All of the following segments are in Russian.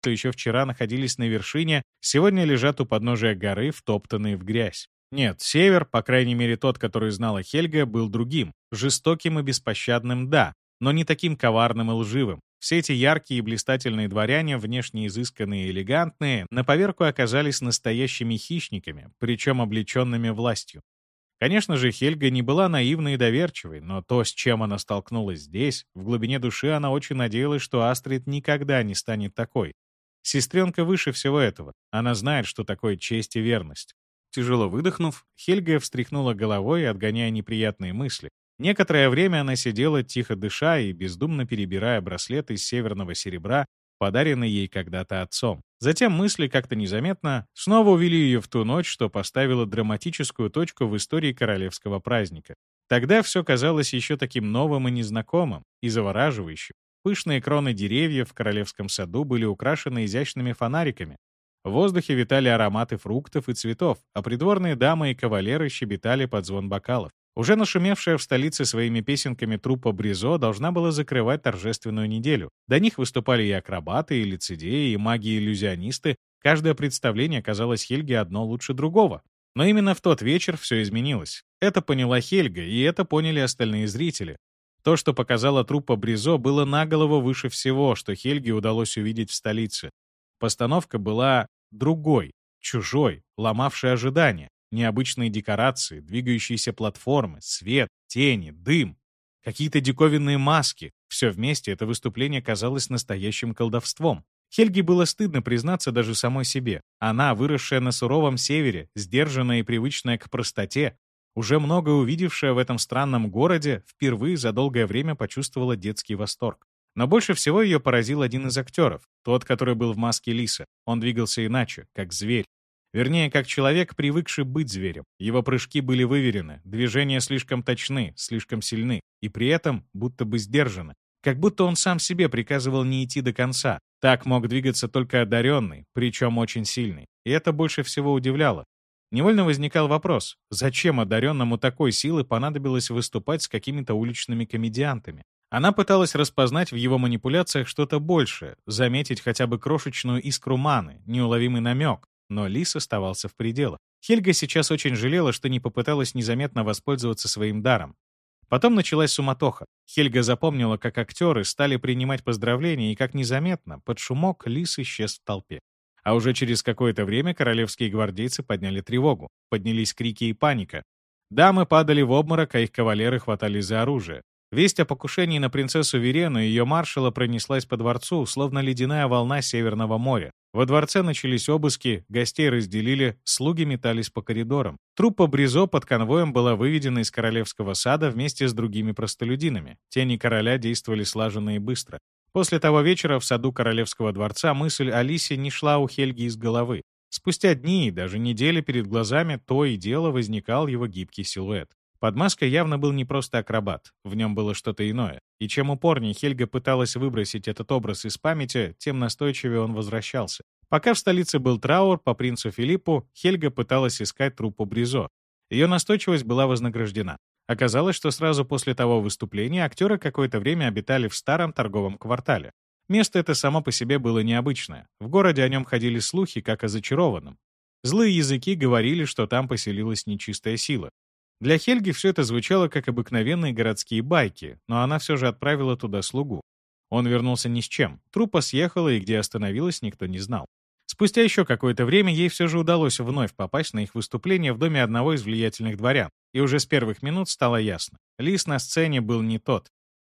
что еще вчера находились на вершине, сегодня лежат у подножия горы, втоптанные в грязь. Нет, север, по крайней мере тот, который знала Хельга, был другим. Жестоким и беспощадным, да, но не таким коварным и лживым. Все эти яркие и блистательные дворяне, внешне изысканные и элегантные, на поверку оказались настоящими хищниками, причем облеченными властью. Конечно же, Хельга не была наивной и доверчивой, но то, с чем она столкнулась здесь, в глубине души она очень надеялась, что Астрид никогда не станет такой. Сестренка выше всего этого. Она знает, что такое честь и верность. Тяжело выдохнув, Хельга встряхнула головой, отгоняя неприятные мысли. Некоторое время она сидела, тихо дыша и бездумно перебирая браслет из северного серебра, подаренный ей когда-то отцом. Затем мысли как-то незаметно снова увели ее в ту ночь, что поставила драматическую точку в истории королевского праздника. Тогда все казалось еще таким новым и незнакомым, и завораживающим. Пышные кроны деревьев в королевском саду были украшены изящными фонариками. В воздухе витали ароматы фруктов и цветов, а придворные дамы и кавалеры щебетали под звон бокалов. Уже нашумевшая в столице своими песенками труппа Бризо должна была закрывать торжественную неделю. До них выступали и акробаты, и лицедеи, и маги-иллюзионисты. Каждое представление казалось Хельге одно лучше другого. Но именно в тот вечер все изменилось. Это поняла Хельга, и это поняли остальные зрители. То, что показала труппа Бризо, было на голову выше всего, что Хельге удалось увидеть в столице. Постановка была другой, чужой, ломавшей ожидания. Необычные декорации, двигающиеся платформы, свет, тени, дым, какие-то диковинные маски. Все вместе это выступление казалось настоящим колдовством. Хельге было стыдно признаться даже самой себе. Она, выросшая на суровом севере, сдержанная и привычная к простоте, уже много увидевшая в этом странном городе, впервые за долгое время почувствовала детский восторг. Но больше всего ее поразил один из актеров, тот, который был в маске лиса. Он двигался иначе, как зверь, Вернее, как человек, привыкший быть зверем. Его прыжки были выверены, движения слишком точны, слишком сильны, и при этом будто бы сдержаны. Как будто он сам себе приказывал не идти до конца. Так мог двигаться только одаренный, причем очень сильный. И это больше всего удивляло. Невольно возникал вопрос, зачем одаренному такой силы понадобилось выступать с какими-то уличными комедиантами? Она пыталась распознать в его манипуляциях что-то большее, заметить хотя бы крошечную искру маны, неуловимый намек, но Лис оставался в пределах. Хельга сейчас очень жалела, что не попыталась незаметно воспользоваться своим даром. Потом началась суматоха. Хельга запомнила, как актеры стали принимать поздравления, и как незаметно, под шумок, Лис исчез в толпе. А уже через какое-то время королевские гвардейцы подняли тревогу. Поднялись крики и паника. Дамы падали в обморок, а их кавалеры хватались за оружие. Весть о покушении на принцессу Верену и ее маршала пронеслась по дворцу, словно ледяная волна Северного моря. Во дворце начались обыски, гостей разделили, слуги метались по коридорам. Труппа Бризо под конвоем была выведена из королевского сада вместе с другими простолюдинами. Тени короля действовали слаженно и быстро. После того вечера в саду королевского дворца мысль о не шла у Хельги из головы. Спустя дни и даже недели перед глазами то и дело возникал его гибкий силуэт. Под маской явно был не просто акробат, в нем было что-то иное. И чем упорнее Хельга пыталась выбросить этот образ из памяти, тем настойчивее он возвращался. Пока в столице был траур по принцу Филиппу, Хельга пыталась искать труппу Бризо. Ее настойчивость была вознаграждена. Оказалось, что сразу после того выступления актеры какое-то время обитали в старом торговом квартале. Место это само по себе было необычное. В городе о нем ходили слухи, как о зачарованном. Злые языки говорили, что там поселилась нечистая сила. Для Хельги все это звучало как обыкновенные городские байки, но она все же отправила туда слугу. Он вернулся ни с чем. Трупа съехала, и где остановилась, никто не знал. Спустя еще какое-то время ей все же удалось вновь попасть на их выступление в доме одного из влиятельных дворян, и уже с первых минут стало ясно. Лис на сцене был не тот.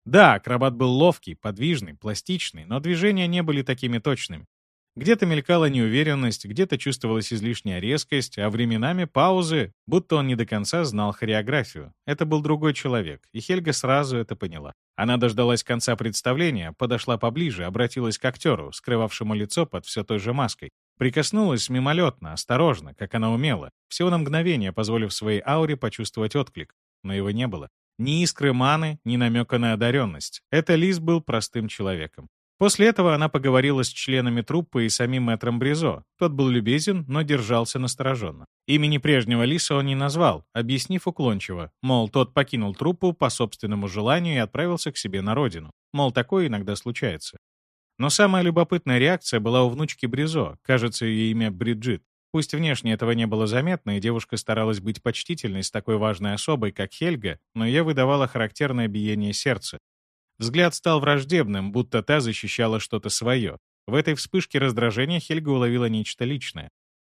Да, акробат был ловкий, подвижный, пластичный, но движения не были такими точными. Где-то мелькала неуверенность, где-то чувствовалась излишняя резкость, а временами паузы, будто он не до конца знал хореографию. Это был другой человек, и Хельга сразу это поняла. Она дождалась конца представления, подошла поближе, обратилась к актеру, скрывавшему лицо под все той же маской. Прикоснулась мимолетно, осторожно, как она умела, всего на мгновение позволив своей ауре почувствовать отклик. Но его не было. Ни искры маны, ни намека на одаренность. Это Лис был простым человеком. После этого она поговорила с членами труппы и самим мэтром Бризо. Тот был любезен, но держался настороженно. Имени прежнего Лиса он не назвал, объяснив уклончиво, мол, тот покинул труппу по собственному желанию и отправился к себе на родину. Мол, такое иногда случается. Но самая любопытная реакция была у внучки Бризо, кажется, ее имя Бриджит. Пусть внешне этого не было заметно, и девушка старалась быть почтительной с такой важной особой, как Хельга, но ее выдавало характерное биение сердца. Взгляд стал враждебным, будто та защищала что-то свое. В этой вспышке раздражения Хельга уловила нечто личное.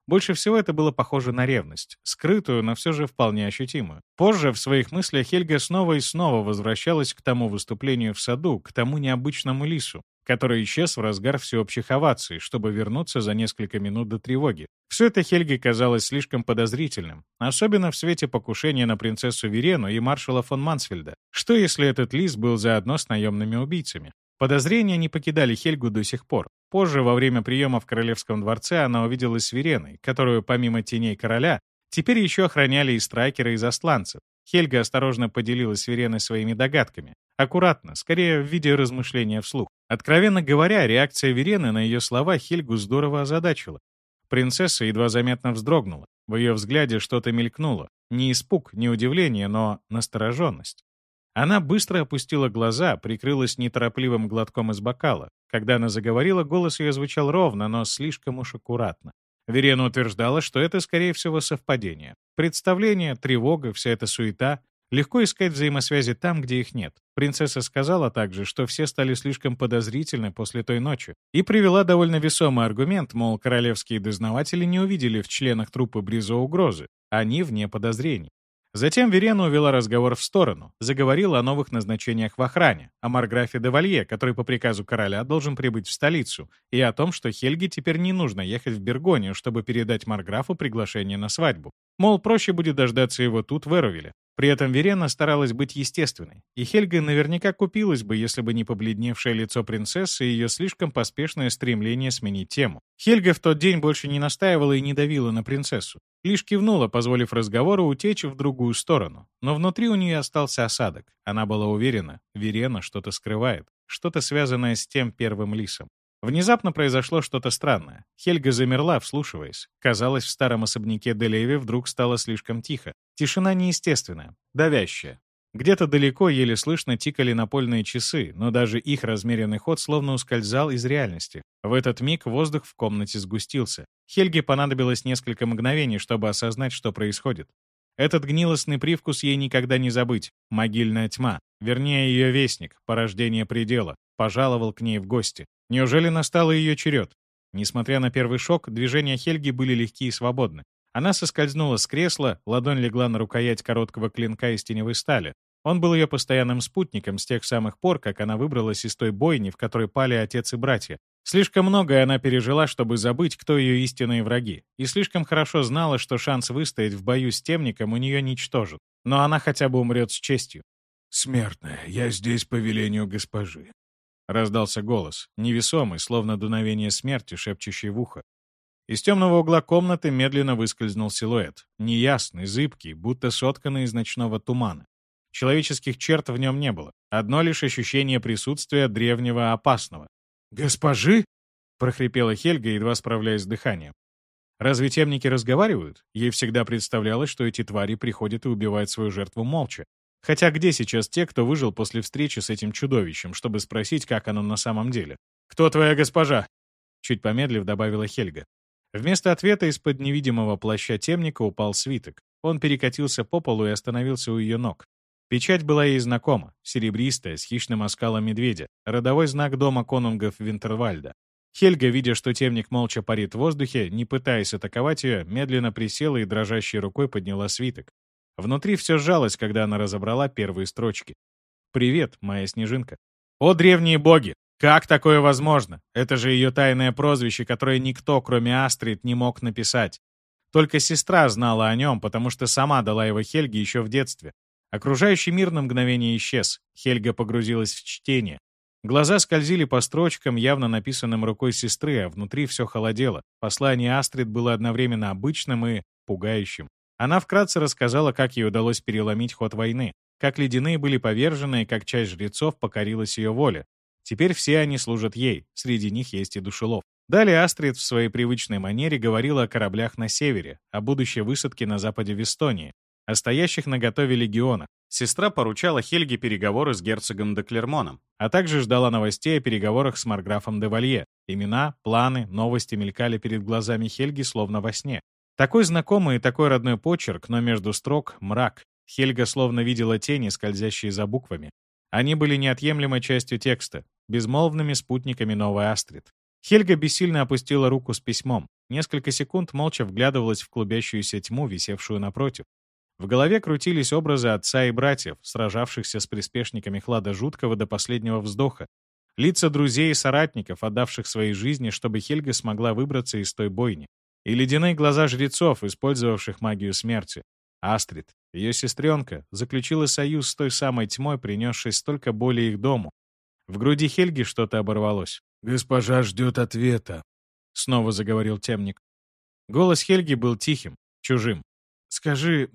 Больше всего это было похоже на ревность, скрытую, но все же вполне ощутимую. Позже в своих мыслях Хельга снова и снова возвращалась к тому выступлению в саду, к тому необычному лису, который исчез в разгар всеобщих оваций, чтобы вернуться за несколько минут до тревоги. Все это Хельге казалось слишком подозрительным, особенно в свете покушения на принцессу Верену и маршала фон Мансфельда. Что если этот лис был заодно с наемными убийцами? Подозрения не покидали Хельгу до сих пор. Позже, во время приема в Королевском дворце, она увиделась с Вереной, которую, помимо теней короля, теперь еще охраняли и страйкеры из засланцев. Хельга осторожно поделилась с Вереной своими догадками. Аккуратно, скорее в виде размышления вслух. Откровенно говоря, реакция Верены на ее слова Хельгу здорово озадачила. Принцесса едва заметно вздрогнула. В ее взгляде что-то мелькнуло. Не испуг, не удивление, но настороженность. Она быстро опустила глаза, прикрылась неторопливым глотком из бокала. Когда она заговорила, голос ее звучал ровно, но слишком уж аккуратно. Верена утверждала, что это, скорее всего, совпадение. Представление, тревога, вся эта суета Легко искать взаимосвязи там, где их нет. Принцесса сказала также, что все стали слишком подозрительны после той ночи, и привела довольно весомый аргумент, мол, королевские дознаватели не увидели в членах трупы Бризо угрозы, они вне подозрений. Затем Верена увела разговор в сторону, заговорила о новых назначениях в охране, о Марграфе де Валье, который по приказу короля должен прибыть в столицу, и о том, что Хельге теперь не нужно ехать в Бергонию, чтобы передать Марграфу приглашение на свадьбу. Мол, проще будет дождаться его тут, в Эровиле. При этом Верена старалась быть естественной, и Хельга наверняка купилась бы, если бы не побледневшее лицо принцессы и ее слишком поспешное стремление сменить тему. Хельга в тот день больше не настаивала и не давила на принцессу. Лишь кивнула, позволив разговору утечь в другую сторону. Но внутри у нее остался осадок. Она была уверена, Верена что-то скрывает, что-то связанное с тем первым лисом. Внезапно произошло что-то странное. Хельга замерла, вслушиваясь. Казалось, в старом особняке Делеви вдруг стало слишком тихо. Тишина неестественная, давящая. Где-то далеко еле слышно тикали напольные часы, но даже их размеренный ход словно ускользал из реальности. В этот миг воздух в комнате сгустился. Хельге понадобилось несколько мгновений, чтобы осознать, что происходит. Этот гнилостный привкус ей никогда не забыть. Могильная тьма, вернее ее вестник, порождение предела, пожаловал к ней в гости. Неужели настал ее черед? Несмотря на первый шок, движения Хельги были легкие и свободны. Она соскользнула с кресла, ладонь легла на рукоять короткого клинка из теневой стали. Он был ее постоянным спутником с тех самых пор, как она выбралась из той бойни, в которой пали отец и братья. Слишком многое она пережила, чтобы забыть, кто ее истинные враги, и слишком хорошо знала, что шанс выстоять в бою с темником у нее ничтожен. Но она хотя бы умрет с честью. «Смертная, я здесь по велению госпожи», — раздался голос, невесомый, словно дуновение смерти, шепчущий в ухо. Из темного угла комнаты медленно выскользнул силуэт, неясный, зыбкий, будто сотканный из ночного тумана. Человеческих черт в нем не было, одно лишь ощущение присутствия древнего опасного. «Госпожи?» — прохрипела Хельга, едва справляясь с дыханием. Разве темники разговаривают? Ей всегда представлялось, что эти твари приходят и убивают свою жертву молча. Хотя где сейчас те, кто выжил после встречи с этим чудовищем, чтобы спросить, как оно на самом деле? «Кто твоя госпожа?» Чуть помедлив добавила Хельга. Вместо ответа из-под невидимого плаща темника упал свиток. Он перекатился по полу и остановился у ее ног. Печать была ей знакома, серебристая, с хищным оскалом медведя, родовой знак дома конунгов Винтервальда. Хельга, видя, что темник молча парит в воздухе, не пытаясь атаковать ее, медленно присела и дрожащей рукой подняла свиток. Внутри все сжалось, когда она разобрала первые строчки. «Привет, моя снежинка». «О, древние боги! Как такое возможно? Это же ее тайное прозвище, которое никто, кроме Астрид, не мог написать. Только сестра знала о нем, потому что сама дала его Хельге еще в детстве. Окружающий мир на мгновение исчез. Хельга погрузилась в чтение. Глаза скользили по строчкам, явно написанным рукой сестры, а внутри все холодело. Послание Астрид было одновременно обычным и пугающим. Она вкратце рассказала, как ей удалось переломить ход войны, как ледяные были повержены и как часть жрецов покорилась ее воле. Теперь все они служат ей, среди них есть и душелов. Далее Астрид в своей привычной манере говорила о кораблях на севере, о будущей высадке на западе в Эстонии, о стоящих на готове легионах. Сестра поручала Хельге переговоры с герцогом де Клермоном, а также ждала новостей о переговорах с марграфом де Валье. Имена, планы, новости мелькали перед глазами Хельги словно во сне. Такой знакомый и такой родной почерк, но между строк — мрак. Хельга словно видела тени, скользящие за буквами. Они были неотъемлемой частью текста, безмолвными спутниками новой Астрид. Хельга бессильно опустила руку с письмом. Несколько секунд молча вглядывалась в клубящуюся тьму, висевшую напротив. В голове крутились образы отца и братьев, сражавшихся с приспешниками Хлада Жуткого до последнего вздоха. Лица друзей и соратников, отдавших свои жизни, чтобы Хельга смогла выбраться из той бойни. И ледяные глаза жрецов, использовавших магию смерти. Астрид, ее сестренка, заключила союз с той самой тьмой, принесшей столько боли их дому. В груди Хельги что-то оборвалось. «Госпожа ждет ответа», — снова заговорил темник. Голос Хельги был тихим, чужим. «Скажи...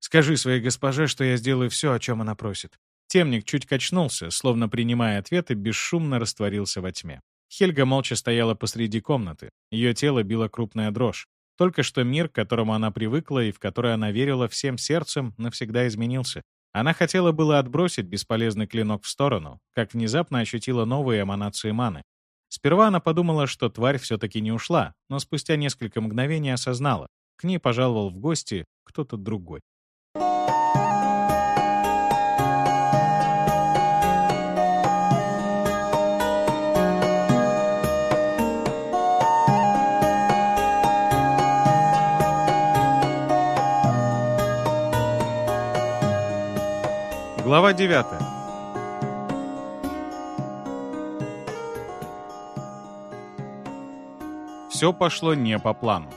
скажи своей госпоже, что я сделаю все, о чем она просит». Темник чуть качнулся, словно принимая ответ, и бесшумно растворился во тьме. Хельга молча стояла посреди комнаты. Ее тело било крупная дрожь. Только что мир, к которому она привыкла и в который она верила всем сердцем, навсегда изменился. Она хотела было отбросить бесполезный клинок в сторону, как внезапно ощутила новые эманации маны. Сперва она подумала, что тварь все-таки не ушла, но спустя несколько мгновений осознала. К ней пожаловал в гости кто-то другой. Глава 9. Все пошло не по плану.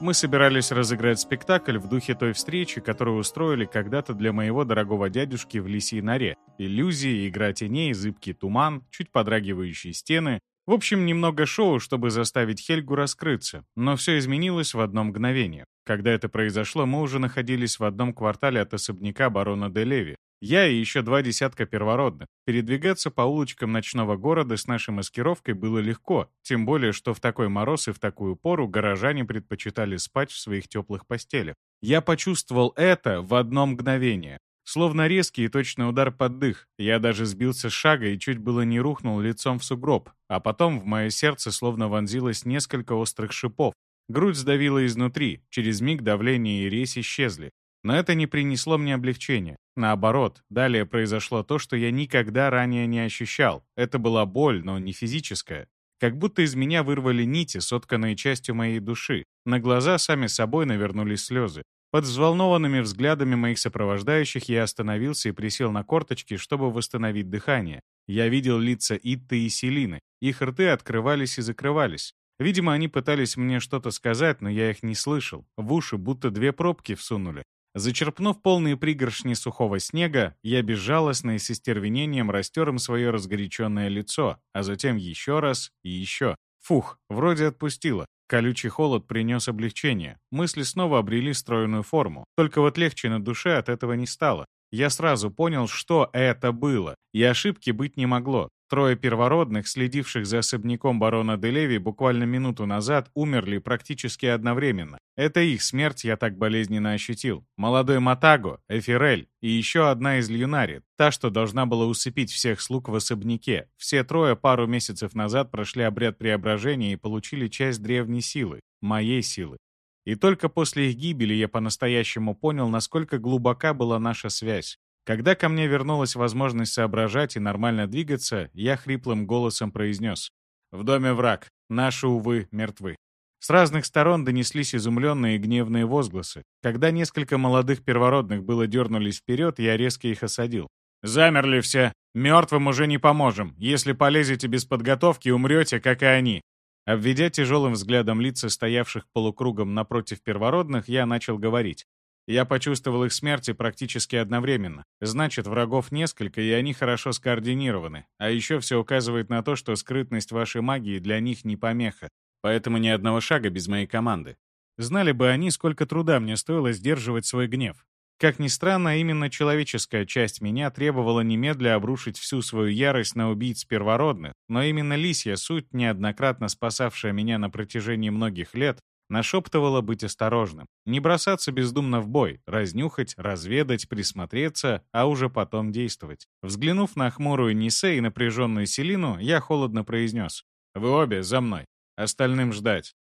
Мы собирались разыграть спектакль в духе той встречи, которую устроили когда-то для моего дорогого дядюшки в лисьей норе. Иллюзии, игра теней, зыбкий туман, чуть подрагивающие стены. В общем, немного шоу, чтобы заставить Хельгу раскрыться. Но все изменилось в одно мгновение. Когда это произошло, мы уже находились в одном квартале от особняка барона де Леви. Я и еще два десятка первородных. Передвигаться по улочкам ночного города с нашей маскировкой было легко, тем более, что в такой мороз и в такую пору горожане предпочитали спать в своих теплых постелях. Я почувствовал это в одно мгновение. Словно резкий и точный удар под дых. Я даже сбился с шага и чуть было не рухнул лицом в сугроб. А потом в мое сердце словно вонзилось несколько острых шипов. Грудь сдавила изнутри, через миг давление и резь исчезли. Но это не принесло мне облегчения. Наоборот, далее произошло то, что я никогда ранее не ощущал. Это была боль, но не физическая. Как будто из меня вырвали нити, сотканные частью моей души. На глаза сами собой навернулись слезы. Под взволнованными взглядами моих сопровождающих я остановился и присел на корточки, чтобы восстановить дыхание. Я видел лица Итты и Селины. Их рты открывались и закрывались. Видимо, они пытались мне что-то сказать, но я их не слышал. В уши будто две пробки всунули. Зачерпнув полные пригоршни сухого снега, я безжалостно и с истервенением растер им свое разгоряченное лицо, а затем еще раз и еще. Фух, вроде отпустило. Колючий холод принес облегчение. Мысли снова обрели стройную форму. Только вот легче на душе от этого не стало. Я сразу понял, что это было, и ошибки быть не могло. Трое первородных, следивших за особняком барона Делеви буквально минуту назад, умерли практически одновременно. Это их смерть я так болезненно ощутил. Молодой Матаго, Эфирель и еще одна из Льюнари, та, что должна была усыпить всех слуг в особняке. Все трое пару месяцев назад прошли обряд преображения и получили часть древней силы, моей силы. И только после их гибели я по-настоящему понял, насколько глубока была наша связь. Когда ко мне вернулась возможность соображать и нормально двигаться, я хриплым голосом произнес. «В доме враг. Наши, увы, мертвы». С разных сторон донеслись изумленные и гневные возгласы. Когда несколько молодых первородных было дернулись вперед, я резко их осадил. «Замерли все. Мертвым уже не поможем. Если полезете без подготовки, умрете, как и они». Обведя тяжелым взглядом лица стоявших полукругом напротив первородных, я начал говорить. Я почувствовал их смерти практически одновременно. Значит, врагов несколько, и они хорошо скоординированы. А еще все указывает на то, что скрытность вашей магии для них не помеха. Поэтому ни одного шага без моей команды. Знали бы они, сколько труда мне стоило сдерживать свой гнев. Как ни странно, именно человеческая часть меня требовала немедля обрушить всю свою ярость на убийц первородных, но именно лисья суть, неоднократно спасавшая меня на протяжении многих лет, Нашептывала быть осторожным, не бросаться бездумно в бой, разнюхать, разведать, присмотреться, а уже потом действовать. Взглянув на хмурую Нисе и напряженную Селину, я холодно произнес. «Вы обе за мной. Остальным ждать».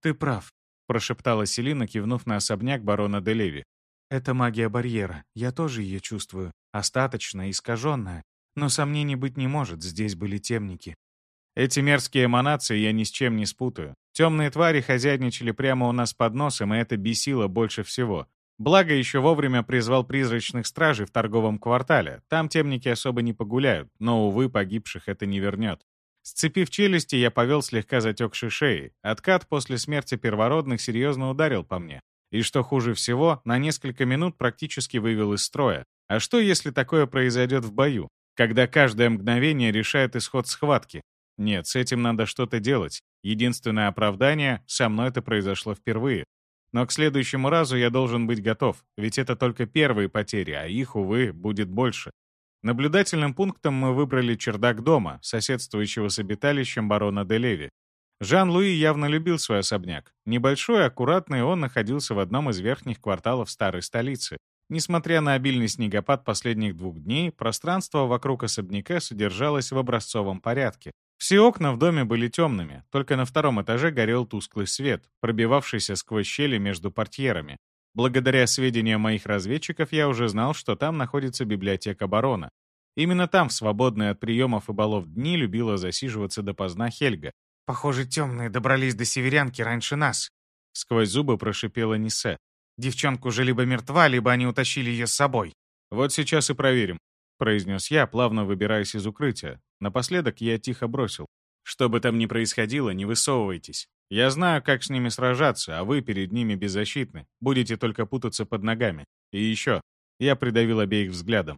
«Ты прав», — прошептала Селина, кивнув на особняк барона Делеви. «Это магия барьера. Я тоже ее чувствую. Остаточная, искаженная. Но сомнений быть не может, здесь были темники». Эти мерзкие эманации я ни с чем не спутаю. Темные твари хозяйничали прямо у нас под носом, и это бесило больше всего. Благо, еще вовремя призвал призрачных стражей в торговом квартале. Там темники особо не погуляют, но, увы, погибших это не вернет. Сцепив челюсти, я повел слегка затекшей шеей. Откат после смерти первородных серьезно ударил по мне. И что хуже всего, на несколько минут практически вывел из строя. А что, если такое произойдет в бою? Когда каждое мгновение решает исход схватки? Нет, с этим надо что-то делать. Единственное оправдание — со мной это произошло впервые. Но к следующему разу я должен быть готов, ведь это только первые потери, а их, увы, будет больше. Наблюдательным пунктом мы выбрали чердак дома, соседствующего с обиталищем барона де Леви. Жан-Луи явно любил свой особняк. Небольшой, аккуратный, он находился в одном из верхних кварталов старой столицы. Несмотря на обильный снегопад последних двух дней, пространство вокруг особняка содержалось в образцовом порядке. Все окна в доме были темными, только на втором этаже горел тусклый свет, пробивавшийся сквозь щели между портьерами. Благодаря сведениям моих разведчиков я уже знал, что там находится библиотека барона. Именно там, в свободные от приемов и балов дни, любила засиживаться допоздна Хельга. «Похоже, темные добрались до северянки раньше нас», — сквозь зубы прошипела Нисе. «Девчонка уже либо мертва, либо они утащили ее с собой». «Вот сейчас и проверим», — произнес я, плавно выбираясь из укрытия. Напоследок я тихо бросил. «Что бы там ни происходило, не высовывайтесь. Я знаю, как с ними сражаться, а вы перед ними беззащитны. Будете только путаться под ногами. И еще». Я придавил обеих взглядом.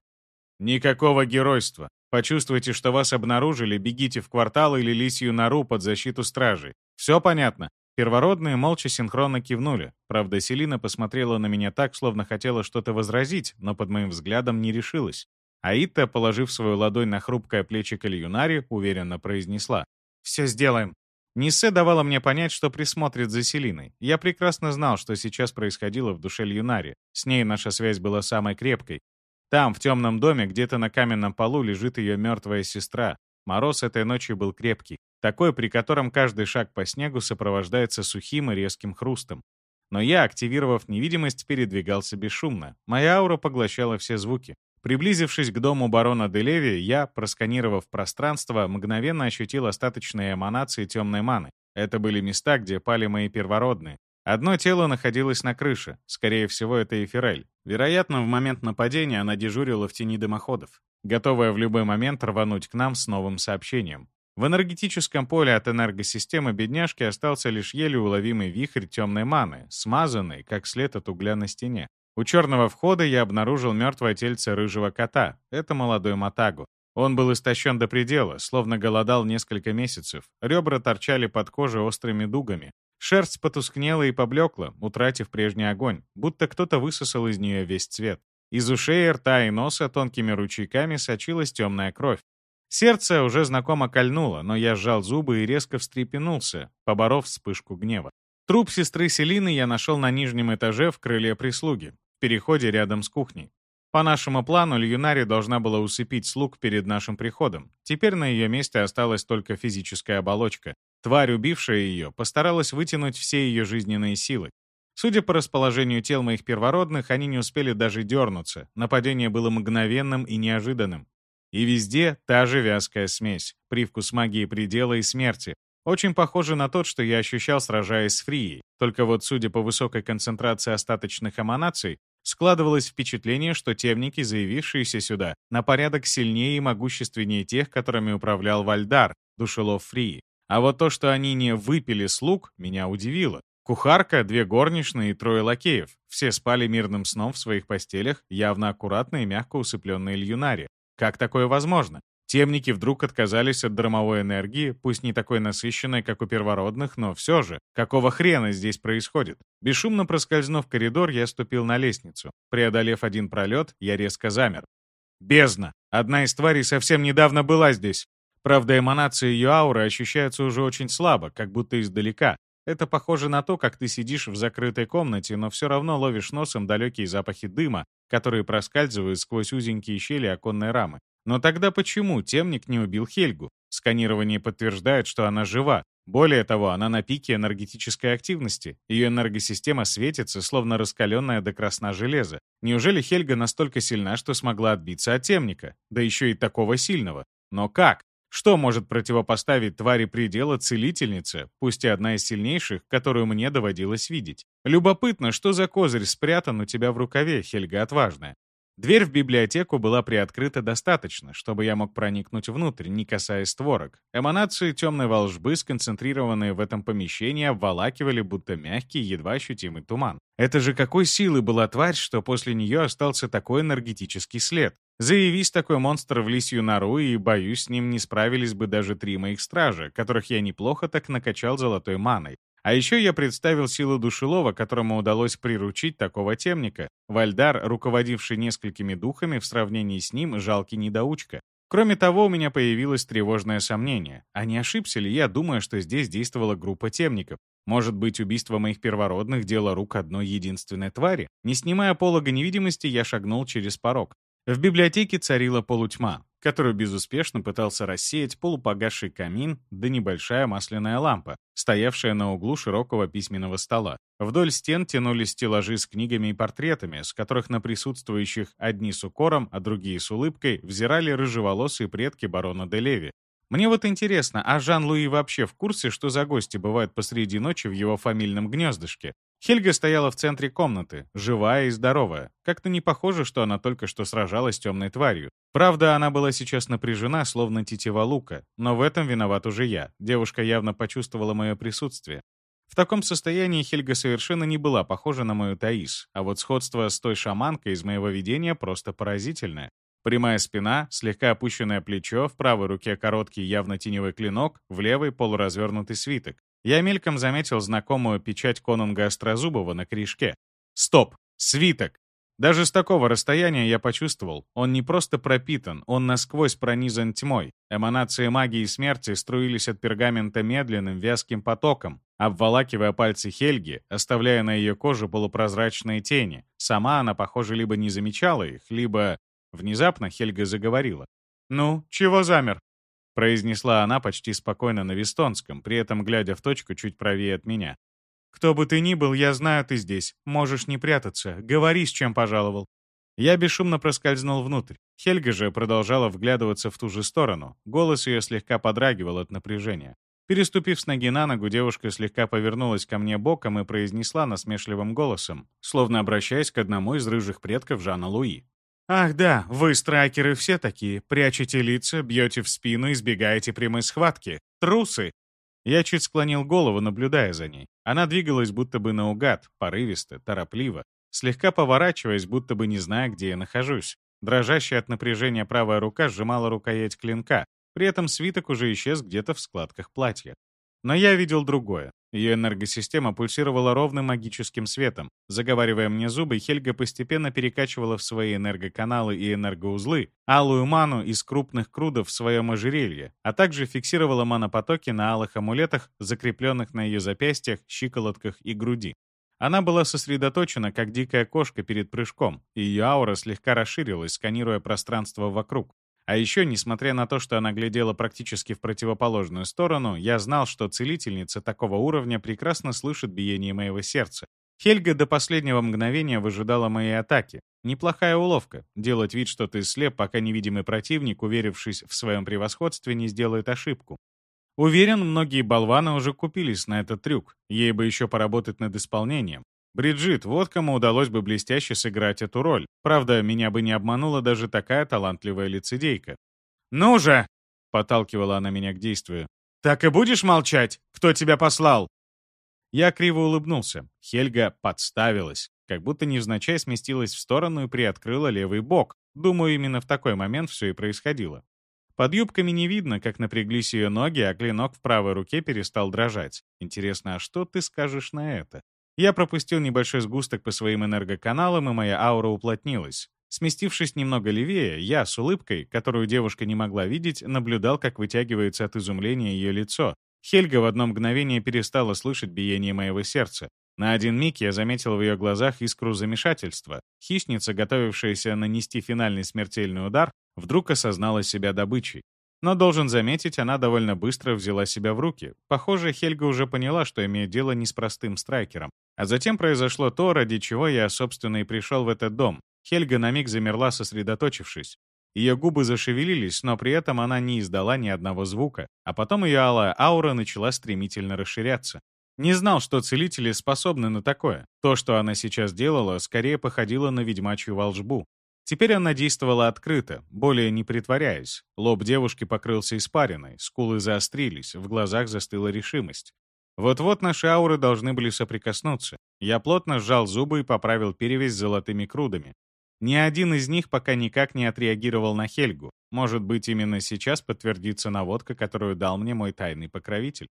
«Никакого геройства. Почувствуйте, что вас обнаружили, бегите в квартал или лисью нору под защиту стражей. Все понятно?» Первородные молча синхронно кивнули. Правда, Селина посмотрела на меня так, словно хотела что-то возразить, но под моим взглядом не решилась. Аита, положив свою ладонь на хрупкое плечико Льюнари, уверенно произнесла. «Все сделаем». Нисе давала мне понять, что присмотрит за Селиной. Я прекрасно знал, что сейчас происходило в душе Льюнари. С ней наша связь была самой крепкой. Там, в темном доме, где-то на каменном полу лежит ее мертвая сестра. Мороз этой ночью был крепкий, такой, при котором каждый шаг по снегу сопровождается сухим и резким хрустом. Но я, активировав невидимость, передвигался бесшумно. Моя аура поглощала все звуки. Приблизившись к дому барона Делеви, я, просканировав пространство, мгновенно ощутил остаточные эманации темной маны. Это были места, где пали мои первородные. Одно тело находилось на крыше, скорее всего, это Эфирель. Вероятно, в момент нападения она дежурила в тени дымоходов, готовая в любой момент рвануть к нам с новым сообщением. В энергетическом поле от энергосистемы бедняжки остался лишь еле уловимый вихрь темной маны, смазанный, как след от угля на стене. У черного входа я обнаружил мертвое тельце рыжего кота. Это молодой Матагу. Он был истощен до предела, словно голодал несколько месяцев. Ребра торчали под кожей острыми дугами. Шерсть потускнела и поблекла, утратив прежний огонь, будто кто-то высосал из нее весь цвет. Из ушей, рта и носа тонкими ручейками сочилась темная кровь. Сердце уже знакомо кольнуло, но я сжал зубы и резко встрепенулся, поборов вспышку гнева. Труп сестры Селины я нашел на нижнем этаже в крыле прислуги переходе рядом с кухней. По нашему плану, Льюнари должна была усыпить слуг перед нашим приходом. Теперь на ее месте осталась только физическая оболочка. Тварь, убившая ее, постаралась вытянуть все ее жизненные силы. Судя по расположению тел моих первородных, они не успели даже дернуться. Нападение было мгновенным и неожиданным. И везде та же вязкая смесь. Привкус магии предела и смерти. Очень похоже на тот, что я ощущал, сражаясь с Фрией. Только вот, судя по высокой концентрации остаточных эманаций, Складывалось впечатление, что темники, заявившиеся сюда, на порядок сильнее и могущественнее тех, которыми управлял Вальдар, душелов Фрии. А вот то, что они не выпили слуг, меня удивило. Кухарка, две горничные и трое лакеев. Все спали мирным сном в своих постелях, явно аккуратно и мягко усыпленные льюнари. Как такое возможно? Темники вдруг отказались от драмовой энергии, пусть не такой насыщенной, как у первородных, но все же. Какого хрена здесь происходит? Бесшумно проскользнув коридор, я ступил на лестницу. Преодолев один пролет, я резко замер. Бездна! Одна из тварей совсем недавно была здесь. Правда, эманации ее ауры ощущаются уже очень слабо, как будто издалека. Это похоже на то, как ты сидишь в закрытой комнате, но все равно ловишь носом далекие запахи дыма, которые проскальзывают сквозь узенькие щели оконной рамы. Но тогда почему темник не убил Хельгу? Сканирование подтверждает, что она жива. Более того, она на пике энергетической активности. Ее энергосистема светится, словно раскаленная до красна железо. Неужели Хельга настолько сильна, что смогла отбиться от темника? Да еще и такого сильного. Но как? Что может противопоставить твари предела целительнице, пусть и одна из сильнейших, которую мне доводилось видеть? Любопытно, что за козырь спрятан у тебя в рукаве, Хельга Отважная. Дверь в библиотеку была приоткрыта достаточно, чтобы я мог проникнуть внутрь, не касаясь створок. Эманации темной волжбы, сконцентрированные в этом помещении, обволакивали будто мягкий, едва ощутимый туман. Это же какой силы была тварь, что после нее остался такой энергетический след? Заявись такой монстр в лисью нору, и, боюсь, с ним не справились бы даже три моих стража, которых я неплохо так накачал золотой маной. А еще я представил силу душелова, которому удалось приручить такого темника. Вальдар, руководивший несколькими духами, в сравнении с ним жалкий недоучка. Кроме того, у меня появилось тревожное сомнение. А не ошибся ли я, думая, что здесь действовала группа темников? Может быть, убийство моих первородных — дело рук одной единственной твари? Не снимая полога невидимости, я шагнул через порог. В библиотеке царила полутьма, которую безуспешно пытался рассеять полупогасший камин да небольшая масляная лампа, стоявшая на углу широкого письменного стола. Вдоль стен тянулись стеллажи с книгами и портретами, с которых на присутствующих одни с укором, а другие с улыбкой взирали рыжеволосые предки барона де Леви. Мне вот интересно, а Жан-Луи вообще в курсе, что за гости бывают посреди ночи в его фамильном гнездышке? Хельга стояла в центре комнаты, живая и здоровая. Как-то не похоже, что она только что сражалась с темной тварью. Правда, она была сейчас напряжена, словно тетива лука. Но в этом виноват уже я. Девушка явно почувствовала мое присутствие. В таком состоянии Хельга совершенно не была похожа на мою Таис, а вот сходство с той шаманкой из моего видения просто поразительное. Прямая спина, слегка опущенное плечо, в правой руке короткий явно теневой клинок, в левой полуразвернутый свиток. Я мельком заметил знакомую печать конунга Острозубова на кришке. Стоп! Свиток! Даже с такого расстояния я почувствовал, он не просто пропитан, он насквозь пронизан тьмой. Эманации магии смерти струились от пергамента медленным, вязким потоком, обволакивая пальцы Хельги, оставляя на ее коже полупрозрачные тени. Сама она, похоже, либо не замечала их, либо... Внезапно Хельга заговорила. «Ну, чего замер? Произнесла она почти спокойно на вестонском, при этом глядя в точку чуть правее от меня. «Кто бы ты ни был, я знаю, ты здесь. Можешь не прятаться. Говори, с чем пожаловал». Я бесшумно проскользнул внутрь. Хельга же продолжала вглядываться в ту же сторону. Голос ее слегка подрагивал от напряжения. Переступив с ноги на ногу, девушка слегка повернулась ко мне боком и произнесла насмешливым голосом, словно обращаясь к одному из рыжих предков Жана Луи. Ах да, вы, страйкеры, все такие. Прячете лица, бьете в спину, избегаете прямой схватки. Трусы. Я чуть склонил голову, наблюдая за ней. Она двигалась будто бы наугад, порывисто, торопливо, слегка поворачиваясь, будто бы не зная, где я нахожусь. Дрожащая от напряжения правая рука сжимала рукоять клинка, при этом свиток уже исчез где-то в складках платья. Но я видел другое. Ее энергосистема пульсировала ровным магическим светом. Заговаривая мне зубы, Хельга постепенно перекачивала в свои энергоканалы и энергоузлы алую ману из крупных крудов в своем ожерелье, а также фиксировала манопотоки на алых амулетах, закрепленных на ее запястьях, щиколотках и груди. Она была сосредоточена, как дикая кошка перед прыжком, и ее аура слегка расширилась, сканируя пространство вокруг. А еще, несмотря на то, что она глядела практически в противоположную сторону, я знал, что целительница такого уровня прекрасно слышит биение моего сердца. Хельга до последнего мгновения выжидала моей атаки. Неплохая уловка — делать вид, что ты слеп, пока невидимый противник, уверившись в своем превосходстве, не сделает ошибку. Уверен, многие болваны уже купились на этот трюк. Ей бы еще поработать над исполнением. Бриджит, вот кому удалось бы блестяще сыграть эту роль. Правда, меня бы не обманула даже такая талантливая лицедейка. «Ну же!» — подталкивала она меня к действию. «Так и будешь молчать? Кто тебя послал?» Я криво улыбнулся. Хельга подставилась, как будто невзначай сместилась в сторону и приоткрыла левый бок. Думаю, именно в такой момент все и происходило. Под юбками не видно, как напряглись ее ноги, а клинок в правой руке перестал дрожать. Интересно, а что ты скажешь на это? Я пропустил небольшой сгусток по своим энергоканалам, и моя аура уплотнилась. Сместившись немного левее, я с улыбкой, которую девушка не могла видеть, наблюдал, как вытягивается от изумления ее лицо. Хельга в одно мгновение перестала слышать биение моего сердца. На один миг я заметил в ее глазах искру замешательства. Хищница, готовившаяся нанести финальный смертельный удар, вдруг осознала себя добычей. Но, должен заметить, она довольно быстро взяла себя в руки. Похоже, Хельга уже поняла, что имеет дело не с простым страйкером. А затем произошло то, ради чего я, собственно, и пришел в этот дом. Хельга на миг замерла, сосредоточившись. Ее губы зашевелились, но при этом она не издала ни одного звука, а потом ее алая аура начала стремительно расширяться. Не знал, что целители способны на такое. То, что она сейчас делала, скорее походило на ведьмачью волжбу. Теперь она действовала открыто, более не притворяясь. Лоб девушки покрылся испариной, скулы заострились, в глазах застыла решимость. Вот-вот наши ауры должны были соприкоснуться. Я плотно сжал зубы и поправил перевязь с золотыми крудами. Ни один из них пока никак не отреагировал на Хельгу. Может быть, именно сейчас подтвердится наводка, которую дал мне мой тайный покровитель.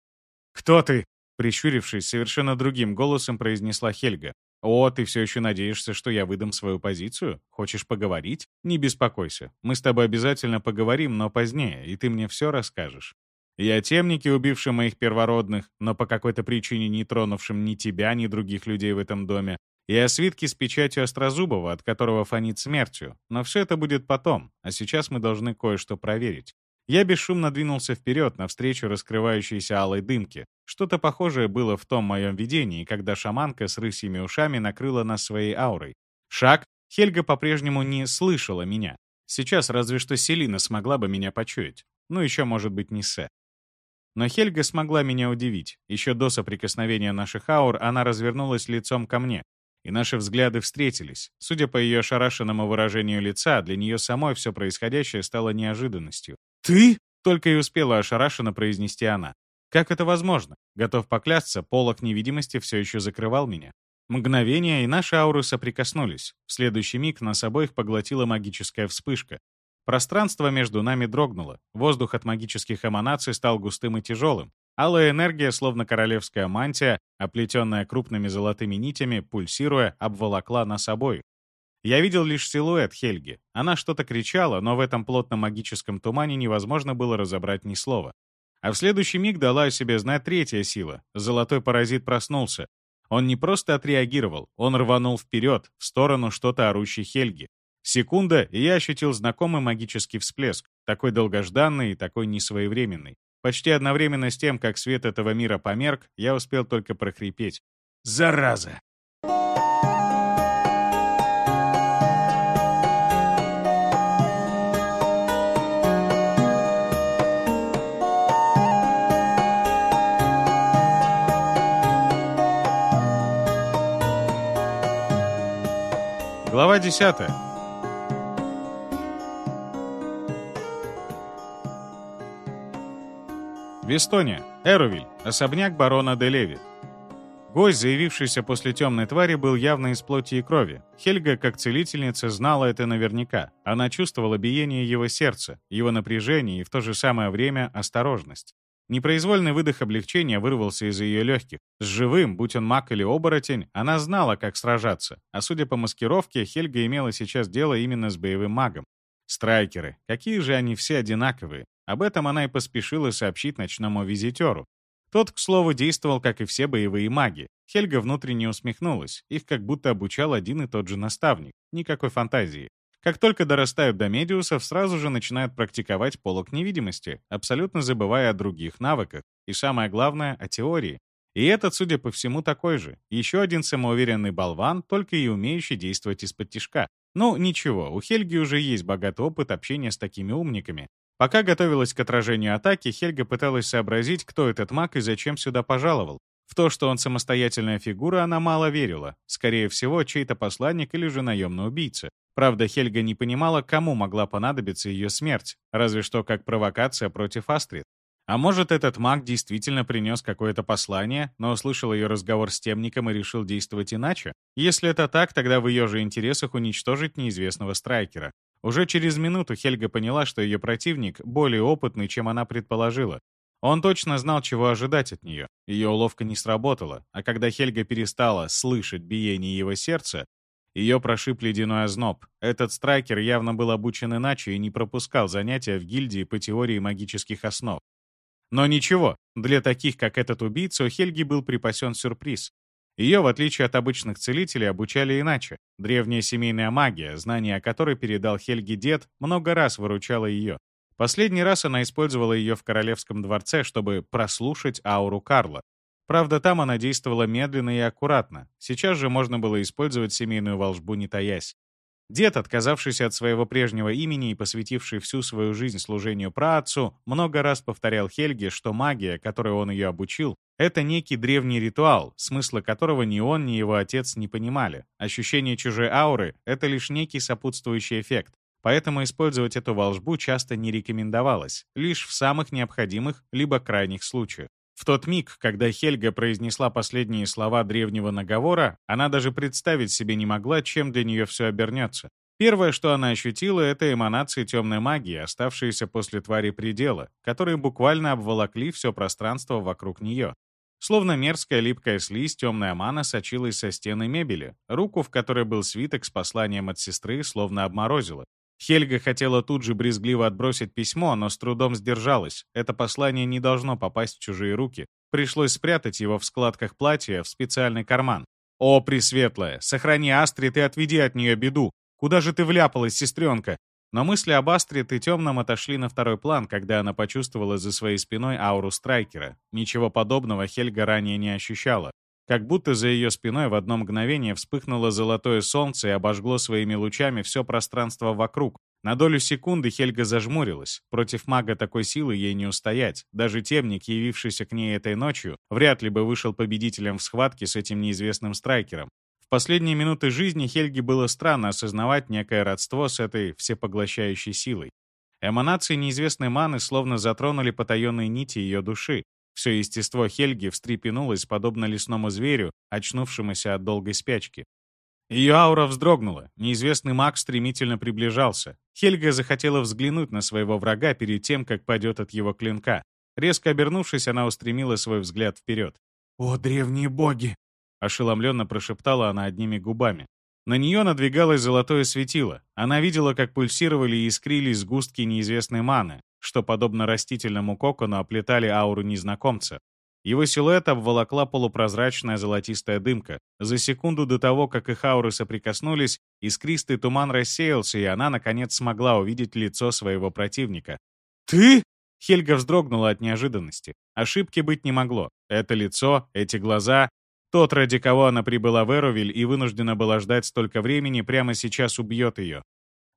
«Кто ты?» Прищурившись, совершенно другим голосом произнесла Хельга. «О, ты все еще надеешься, что я выдам свою позицию? Хочешь поговорить? Не беспокойся. Мы с тобой обязательно поговорим, но позднее, и ты мне все расскажешь. Я темники, убивший моих первородных, но по какой-то причине не тронувшим ни тебя, ни других людей в этом доме, и о свитке с печатью Острозубова, от которого фонит смертью. Но все это будет потом, а сейчас мы должны кое-что проверить. Я бесшумно двинулся вперед, навстречу раскрывающейся алой дымке. Что-то похожее было в том моем видении, когда шаманка с рысьими ушами накрыла нас своей аурой. Шаг. Хельга по-прежнему не слышала меня. Сейчас разве что Селина смогла бы меня почуять. Ну, еще, может быть, не Се. Но Хельга смогла меня удивить. Еще до соприкосновения наших аур она развернулась лицом ко мне, и наши взгляды встретились. Судя по ее ошарашенному выражению лица, для нее самой все происходящее стало неожиданностью. «Ты?» — только и успела ошарашенно произнести она. «Как это возможно?» Готов поклясться, полок невидимости все еще закрывал меня. Мгновение, и наши ауры соприкоснулись. В следующий миг нас обоих поглотила магическая вспышка. Пространство между нами дрогнуло. Воздух от магических эманаций стал густым и тяжелым. Алая энергия, словно королевская мантия, оплетенная крупными золотыми нитями, пульсируя, обволокла нас обоих. Я видел лишь силуэт Хельги. Она что-то кричала, но в этом плотном магическом тумане невозможно было разобрать ни слова. А в следующий миг дала о себе знать третья сила. Золотой паразит проснулся. Он не просто отреагировал, он рванул вперед, в сторону что-то орущей Хельги. Секунда, и я ощутил знакомый магический всплеск, такой долгожданный и такой несвоевременный. Почти одновременно с тем, как свет этого мира померк, я успел только прохрипеть. «Зараза!» Глава 10. Вестония, Эрувиль, особняк барона де Леви. Гость, заявившийся после темной твари, был явно из плоти и крови. Хельга, как целительница, знала это наверняка. Она чувствовала биение его сердца, его напряжение и в то же самое время осторожность. Непроизвольный выдох облегчения вырвался из ее легких. С живым, будь он маг или оборотень, она знала, как сражаться. А судя по маскировке, Хельга имела сейчас дело именно с боевым магом. Страйкеры. Какие же они все одинаковые. Об этом она и поспешила сообщить ночному визитеру. Тот, к слову, действовал, как и все боевые маги. Хельга внутренне усмехнулась. Их как будто обучал один и тот же наставник. Никакой фантазии. Как только дорастают до медиусов, сразу же начинают практиковать полок невидимости, абсолютно забывая о других навыках и, самое главное, о теории. И этот, судя по всему, такой же. Еще один самоуверенный болван, только и умеющий действовать из-под тишка. Ну, ничего, у Хельги уже есть богатый опыт общения с такими умниками. Пока готовилась к отражению атаки, Хельга пыталась сообразить, кто этот маг и зачем сюда пожаловал. В то, что он самостоятельная фигура, она мало верила. Скорее всего, чей-то посланник или же наемный убийца. Правда, Хельга не понимала, кому могла понадобиться ее смерть, разве что как провокация против Астрид. А может, этот маг действительно принес какое-то послание, но услышал ее разговор с темником и решил действовать иначе? Если это так, тогда в ее же интересах уничтожить неизвестного страйкера. Уже через минуту Хельга поняла, что ее противник более опытный, чем она предположила. Он точно знал, чего ожидать от нее. Ее уловка не сработала, а когда Хельга перестала слышать биение его сердца, ее прошиб ледяной озноб. Этот страйкер явно был обучен иначе и не пропускал занятия в гильдии по теории магических основ. Но ничего, для таких, как этот убийца, у Хельги был припасен сюрприз. Ее, в отличие от обычных целителей, обучали иначе. Древняя семейная магия, знание о которой передал Хельги дед, много раз выручала ее. Последний раз она использовала ее в королевском дворце, чтобы прослушать ауру Карла. Правда, там она действовала медленно и аккуратно. Сейчас же можно было использовать семейную волшбу, не таясь. Дед, отказавшийся от своего прежнего имени и посвятивший всю свою жизнь служению праотцу, много раз повторял Хельге, что магия, которой он ее обучил, это некий древний ритуал, смысла которого ни он, ни его отец не понимали. Ощущение чужой ауры — это лишь некий сопутствующий эффект. Поэтому использовать эту волшбу часто не рекомендовалось, лишь в самых необходимых либо крайних случаях. В тот миг, когда Хельга произнесла последние слова древнего наговора, она даже представить себе не могла, чем для нее все обернется. Первое, что она ощутила, это эманации темной магии, оставшиеся после твари предела, которые буквально обволокли все пространство вокруг нее. Словно мерзкая липкая слизь, темная мана сочилась со стены мебели. Руку, в которой был свиток с посланием от сестры, словно обморозила. Хельга хотела тут же брезгливо отбросить письмо, но с трудом сдержалась. Это послание не должно попасть в чужие руки. Пришлось спрятать его в складках платья в специальный карман. «О, Пресветлая, сохрани Астрид и отведи от нее беду! Куда же ты вляпалась, сестренка?» Но мысли об Астрид и Темном отошли на второй план, когда она почувствовала за своей спиной ауру Страйкера. Ничего подобного Хельга ранее не ощущала. Как будто за ее спиной в одно мгновение вспыхнуло золотое солнце и обожгло своими лучами все пространство вокруг. На долю секунды Хельга зажмурилась. Против мага такой силы ей не устоять. Даже темник, явившийся к ней этой ночью, вряд ли бы вышел победителем в схватке с этим неизвестным страйкером. В последние минуты жизни Хельге было странно осознавать некое родство с этой всепоглощающей силой. Эманации неизвестной маны словно затронули потаенные нити ее души, все естество Хельги встрепенулось, подобно лесному зверю, очнувшемуся от долгой спячки. Ее аура вздрогнула, неизвестный маг стремительно приближался. Хельга захотела взглянуть на своего врага перед тем, как падет от его клинка. Резко обернувшись, она устремила свой взгляд вперед. «О, древние боги!» — ошеломленно прошептала она одними губами. На нее надвигалось золотое светило. Она видела, как пульсировали и искрились сгустки неизвестной маны, что, подобно растительному кокону, оплетали ауру незнакомца. Его силуэт обволокла полупрозрачная золотистая дымка. За секунду до того, как их ауры соприкоснулись, искристый туман рассеялся, и она, наконец, смогла увидеть лицо своего противника. «Ты?» Хельга вздрогнула от неожиданности. Ошибки быть не могло. Это лицо, эти глаза. Тот, ради кого она прибыла в Эровиль и вынуждена была ждать столько времени, прямо сейчас убьет ее.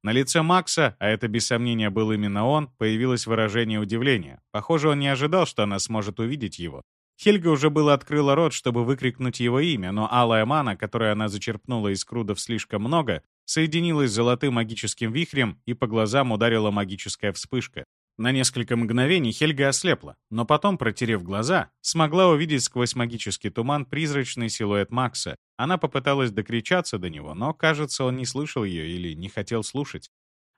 На лице Макса, а это без сомнения был именно он, появилось выражение удивления. Похоже, он не ожидал, что она сможет увидеть его. Хельга уже было открыла рот, чтобы выкрикнуть его имя, но алая мана, которую она зачерпнула из крудов слишком много, соединилась с золотым магическим вихрем и по глазам ударила магическая вспышка. На несколько мгновений Хельга ослепла, но потом, протерев глаза, смогла увидеть сквозь магический туман призрачный силуэт Макса. Она попыталась докричаться до него, но, кажется, он не слышал ее или не хотел слушать.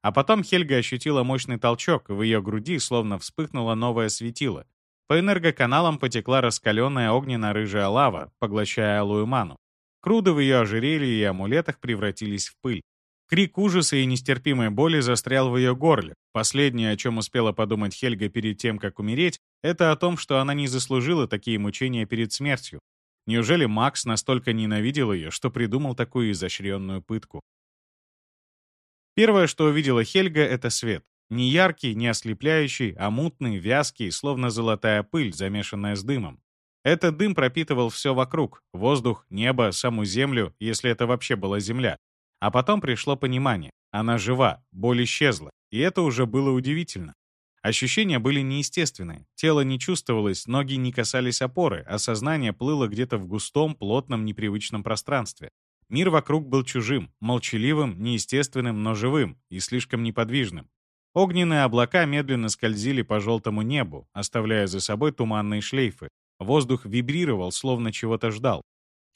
А потом Хельга ощутила мощный толчок, в ее груди словно вспыхнуло новое светило. По энергоканалам потекла раскаленная огненно-рыжая лава, поглощая алую ману. Круды в ее ожерелье и амулетах превратились в пыль. Крик ужаса и нестерпимой боли застрял в ее горле. Последнее, о чем успела подумать Хельга перед тем, как умереть, это о том, что она не заслужила такие мучения перед смертью. Неужели Макс настолько ненавидел ее, что придумал такую изощренную пытку? Первое, что увидела Хельга, — это свет. Не яркий, не ослепляющий, а мутный, вязкий, словно золотая пыль, замешанная с дымом. Этот дым пропитывал все вокруг — воздух, небо, саму землю, если это вообще была земля. А потом пришло понимание. Она жива, боль исчезла. И это уже было удивительно. Ощущения были неестественные. Тело не чувствовалось, ноги не касались опоры, а сознание плыло где-то в густом, плотном, непривычном пространстве. Мир вокруг был чужим, молчаливым, неестественным, но живым и слишком неподвижным. Огненные облака медленно скользили по желтому небу, оставляя за собой туманные шлейфы. Воздух вибрировал, словно чего-то ждал.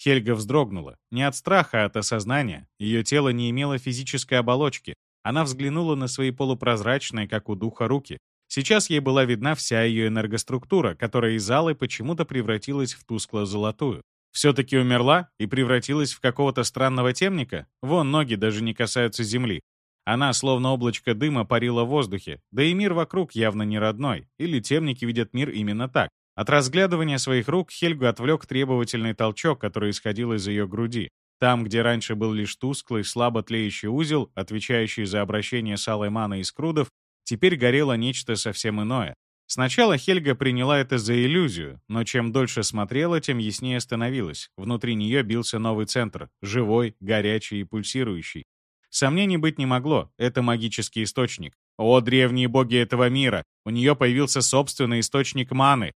Хельга вздрогнула. Не от страха, а от осознания. Ее тело не имело физической оболочки. Она взглянула на свои полупрозрачные, как у духа, руки. Сейчас ей была видна вся ее энергоструктура, которая из алой почему-то превратилась в тускло-золотую. Все-таки умерла и превратилась в какого-то странного темника? Вон ноги даже не касаются земли. Она, словно облачко дыма, парила в воздухе, да и мир вокруг явно не родной, или темники видят мир именно так. От разглядывания своих рук Хельгу отвлек требовательный толчок, который исходил из ее груди. Там, где раньше был лишь тусклый, слабо тлеющий узел, отвечающий за обращение с алой маной из крудов, теперь горело нечто совсем иное. Сначала Хельга приняла это за иллюзию, но чем дольше смотрела, тем яснее становилось. Внутри нее бился новый центр, живой, горячий и пульсирующий. Сомнений быть не могло, это магический источник. О, древние боги этого мира! У нее появился собственный источник маны.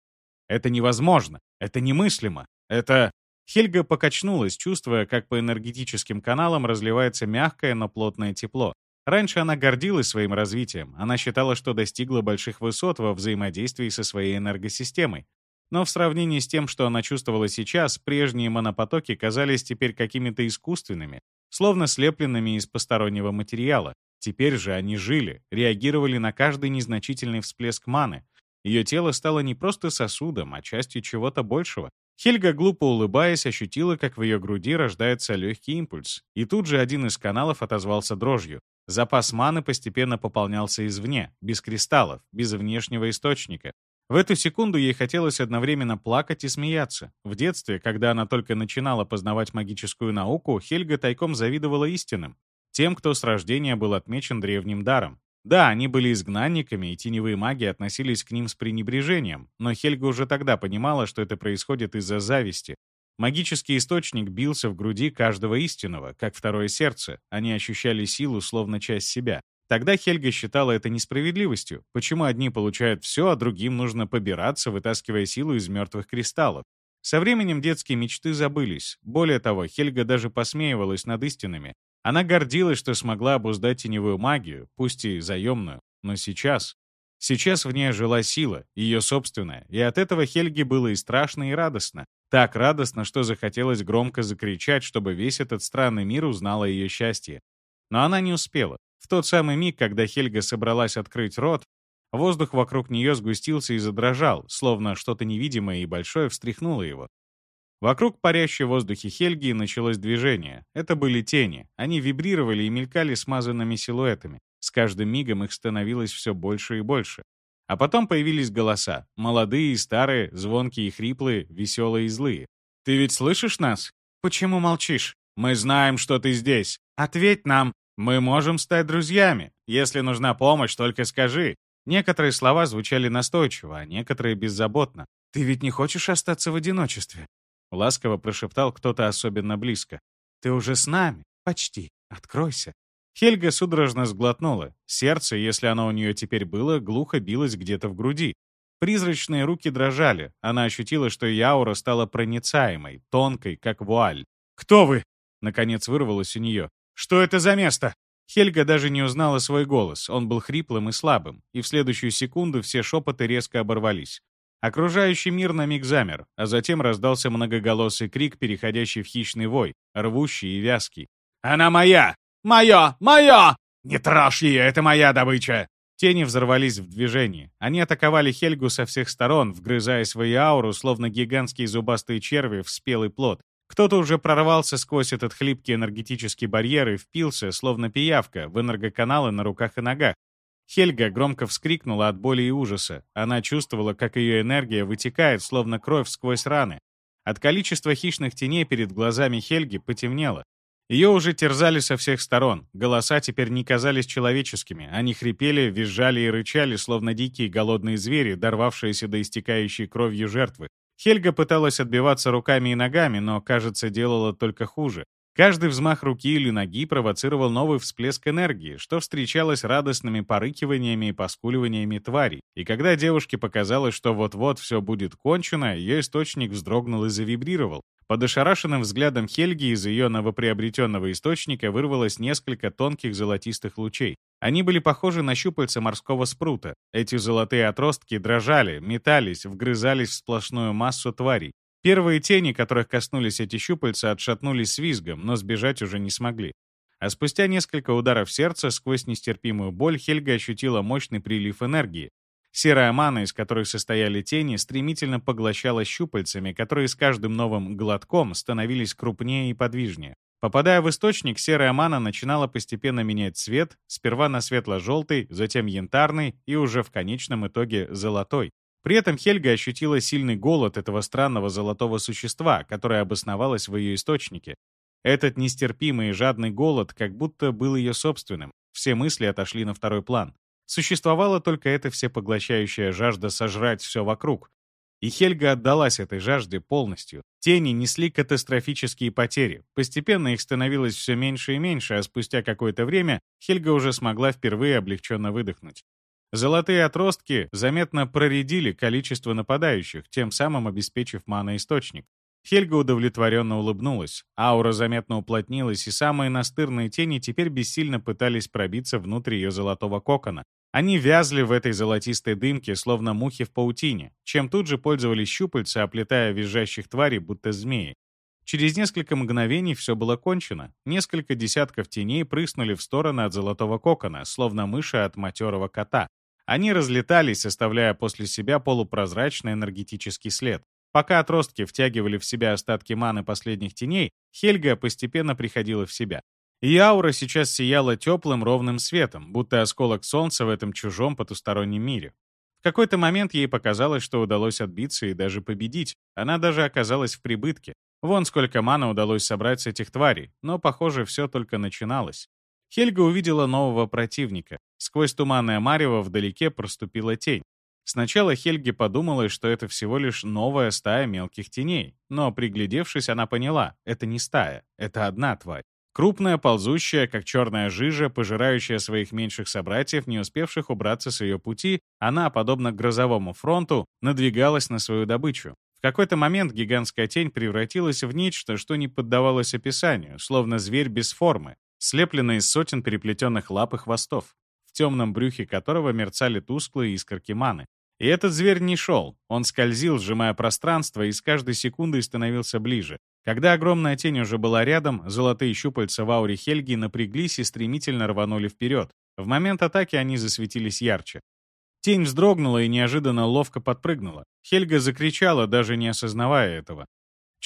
Это невозможно, это немыслимо, это... Хельга покачнулась, чувствуя, как по энергетическим каналам разливается мягкое, но плотное тепло. Раньше она гордилась своим развитием, она считала, что достигла больших высот во взаимодействии со своей энергосистемой. Но в сравнении с тем, что она чувствовала сейчас, прежние монопотоки казались теперь какими-то искусственными, словно слепленными из постороннего материала. Теперь же они жили, реагировали на каждый незначительный всплеск маны. Ее тело стало не просто сосудом, а частью чего-то большего. Хельга, глупо улыбаясь, ощутила, как в ее груди рождается легкий импульс. И тут же один из каналов отозвался дрожью. Запас маны постепенно пополнялся извне, без кристаллов, без внешнего источника. В эту секунду ей хотелось одновременно плакать и смеяться. В детстве, когда она только начинала познавать магическую науку, Хельга тайком завидовала истинным. Тем, кто с рождения был отмечен древним даром. Да, они были изгнанниками, и теневые маги относились к ним с пренебрежением, но Хельга уже тогда понимала, что это происходит из-за зависти. Магический источник бился в груди каждого истинного, как второе сердце. Они ощущали силу, словно часть себя. Тогда Хельга считала это несправедливостью. Почему одни получают все, а другим нужно побираться, вытаскивая силу из мертвых кристаллов? Со временем детские мечты забылись. Более того, Хельга даже посмеивалась над истинами. Она гордилась, что смогла обуздать теневую магию, пусть и заемную. Но сейчас... Сейчас в ней жила сила, ее собственная, и от этого Хельге было и страшно, и радостно. Так радостно, что захотелось громко закричать, чтобы весь этот странный мир узнал о ее счастье. Но она не успела. В тот самый миг, когда Хельга собралась открыть рот, воздух вокруг нее сгустился и задрожал, словно что-то невидимое и большое встряхнуло его. Вокруг парящей в воздухе Хельги началось движение. Это были тени. Они вибрировали и мелькали смазанными силуэтами. С каждым мигом их становилось все больше и больше. А потом появились голоса. Молодые и старые, звонкие и хриплые, веселые и злые. «Ты ведь слышишь нас? Почему молчишь? Мы знаем, что ты здесь. Ответь нам!» Мы можем стать друзьями. Если нужна помощь, только скажи. Некоторые слова звучали настойчиво, а некоторые беззаботно. «Ты ведь не хочешь остаться в одиночестве?» Ласково прошептал кто-то особенно близко. «Ты уже с нами. Почти. Откройся». Хельга судорожно сглотнула. Сердце, если оно у нее теперь было, глухо билось где-то в груди. Призрачные руки дрожали. Она ощутила, что ее аура стала проницаемой, тонкой, как вуаль. «Кто вы?» — наконец вырвалось у нее. «Что это за место?» Хельга даже не узнала свой голос, он был хриплым и слабым, и в следующую секунду все шепоты резко оборвались. Окружающий мир на миг замер, а затем раздался многоголосый крик, переходящий в хищный вой, рвущий и вязкий. «Она моя! Моя! Моя! Не трожь ее, это моя добыча!» Тени взорвались в движении. Они атаковали Хельгу со всех сторон, вгрызая свои ауру, словно гигантские зубастые черви в спелый плод. Кто-то уже прорвался сквозь этот хлипкий энергетический барьер и впился, словно пиявка, в энергоканалы на руках и ногах. Хельга громко вскрикнула от боли и ужаса. Она чувствовала, как ее энергия вытекает, словно кровь сквозь раны. От количества хищных теней перед глазами Хельги потемнело. Ее уже терзали со всех сторон. Голоса теперь не казались человеческими. Они хрипели, визжали и рычали, словно дикие голодные звери, дорвавшиеся до истекающей кровью жертвы. Хельга пыталась отбиваться руками и ногами, но, кажется, делала только хуже. Каждый взмах руки или ноги провоцировал новый всплеск энергии, что встречалось радостными порыкиваниями и поскуливаниями тварей. И когда девушке показалось, что вот-вот все будет кончено, ее источник вздрогнул и завибрировал. Под ошарашенным взглядом Хельги из ее новоприобретенного источника вырвалось несколько тонких золотистых лучей. Они были похожи на щупальца морского спрута. Эти золотые отростки дрожали, метались, вгрызались в сплошную массу тварей. Первые тени, которых коснулись эти щупальца, отшатнулись с визгом, но сбежать уже не смогли. А спустя несколько ударов сердца, сквозь нестерпимую боль, Хельга ощутила мощный прилив энергии. Серая мана, из которой состояли тени, стремительно поглощала щупальцами, которые с каждым новым глотком становились крупнее и подвижнее. Попадая в источник, серая мана начинала постепенно менять цвет, сперва на светло-желтый, затем янтарный и уже в конечном итоге золотой. При этом Хельга ощутила сильный голод этого странного золотого существа, которое обосновалось в ее источнике. Этот нестерпимый и жадный голод как будто был ее собственным. Все мысли отошли на второй план. Существовала только эта всепоглощающая жажда сожрать все вокруг. И Хельга отдалась этой жажде полностью. Тени несли катастрофические потери. Постепенно их становилось все меньше и меньше, а спустя какое-то время Хельга уже смогла впервые облегченно выдохнуть. Золотые отростки заметно проредили количество нападающих, тем самым обеспечив маноисточник. Хельга удовлетворенно улыбнулась. Аура заметно уплотнилась, и самые настырные тени теперь бессильно пытались пробиться внутрь ее золотого кокона. Они вязли в этой золотистой дымке, словно мухи в паутине, чем тут же пользовались щупальца, оплетая визжащих тварей, будто змеи. Через несколько мгновений все было кончено. Несколько десятков теней прыснули в стороны от золотого кокона, словно мыши от матерого кота. Они разлетались, оставляя после себя полупрозрачный энергетический след. Пока отростки втягивали в себя остатки маны последних теней, Хельга постепенно приходила в себя. И аура сейчас сияла теплым ровным светом, будто осколок солнца в этом чужом потустороннем мире. В какой-то момент ей показалось, что удалось отбиться и даже победить. Она даже оказалась в прибытке. Вон сколько мана удалось собрать с этих тварей, но, похоже, все только начиналось. Хельга увидела нового противника. Сквозь туманное марево вдалеке проступила тень. Сначала Хельге подумала, что это всего лишь новая стая мелких теней, но, приглядевшись, она поняла — это не стая, это одна тварь. Крупная, ползущая, как черная жижа, пожирающая своих меньших собратьев, не успевших убраться с ее пути, она, подобно грозовому фронту, надвигалась на свою добычу. В какой-то момент гигантская тень превратилась в нечто, что не поддавалось описанию, словно зверь без формы, слепленный из сотен переплетенных лап и хвостов, в темном брюхе которого мерцали тусклые искорки маны. И этот зверь не шел, он скользил, сжимая пространство, и с каждой секундой становился ближе. Когда огромная тень уже была рядом, золотые щупальца в ауре Хельги напряглись и стремительно рванули вперед. В момент атаки они засветились ярче. Тень вздрогнула и неожиданно ловко подпрыгнула. Хельга закричала, даже не осознавая этого.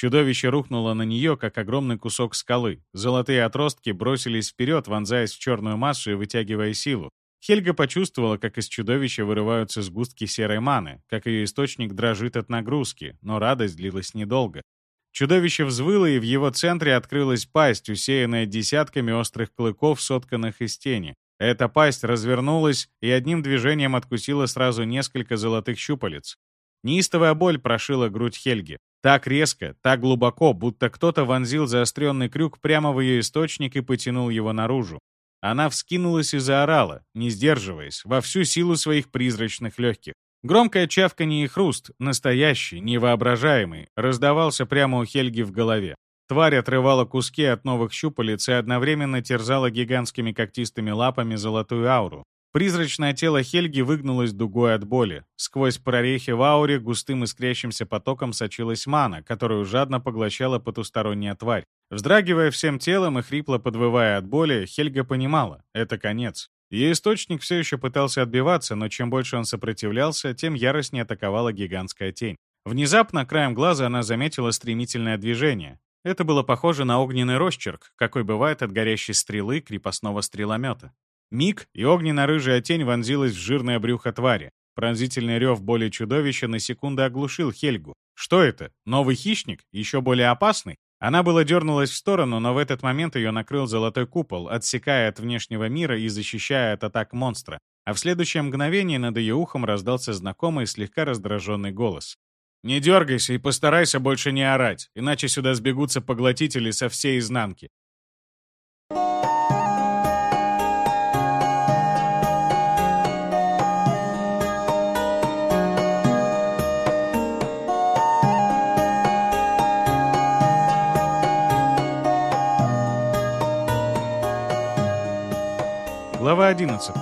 Чудовище рухнуло на нее, как огромный кусок скалы. Золотые отростки бросились вперед, вонзаясь в черную массу и вытягивая силу. Хельга почувствовала, как из чудовища вырываются сгустки серой маны, как ее источник дрожит от нагрузки, но радость длилась недолго. Чудовище взвыло, и в его центре открылась пасть, усеянная десятками острых клыков, сотканных из тени. Эта пасть развернулась и одним движением откусила сразу несколько золотых щупалец. Неистовая боль прошила грудь Хельги. Так резко, так глубоко, будто кто-то вонзил заостренный крюк прямо в ее источник и потянул его наружу. Она вскинулась и заорала, не сдерживаясь, во всю силу своих призрачных легких. Громкое чавканье и хруст, настоящий, невоображаемый, раздавался прямо у Хельги в голове. Тварь отрывала куски от новых щупалец и одновременно терзала гигантскими когтистыми лапами золотую ауру. Призрачное тело Хельги выгнулось дугой от боли. Сквозь прорехи в ауре густым искрящимся потоком сочилась мана, которую жадно поглощала потусторонняя тварь. Вздрагивая всем телом и хрипло подвывая от боли, Хельга понимала — это конец. Ее источник все еще пытался отбиваться, но чем больше он сопротивлялся, тем яростнее атаковала гигантская тень. Внезапно, краем глаза, она заметила стремительное движение. Это было похоже на огненный росчерк, какой бывает от горящей стрелы крепостного стреломета. Миг, и огненно-рыжая тень вонзилась в жирное брюхо твари. Пронзительный рев боли чудовища на секунду оглушил Хельгу. Что это? Новый хищник? Еще более опасный? Она было дернулась в сторону, но в этот момент ее накрыл золотой купол, отсекая от внешнего мира и защищая от атак монстра. А в следующее мгновение над ее ухом раздался знакомый, слегка раздраженный голос. «Не дергайся и постарайся больше не орать, иначе сюда сбегутся поглотители со всей изнанки. Глава 11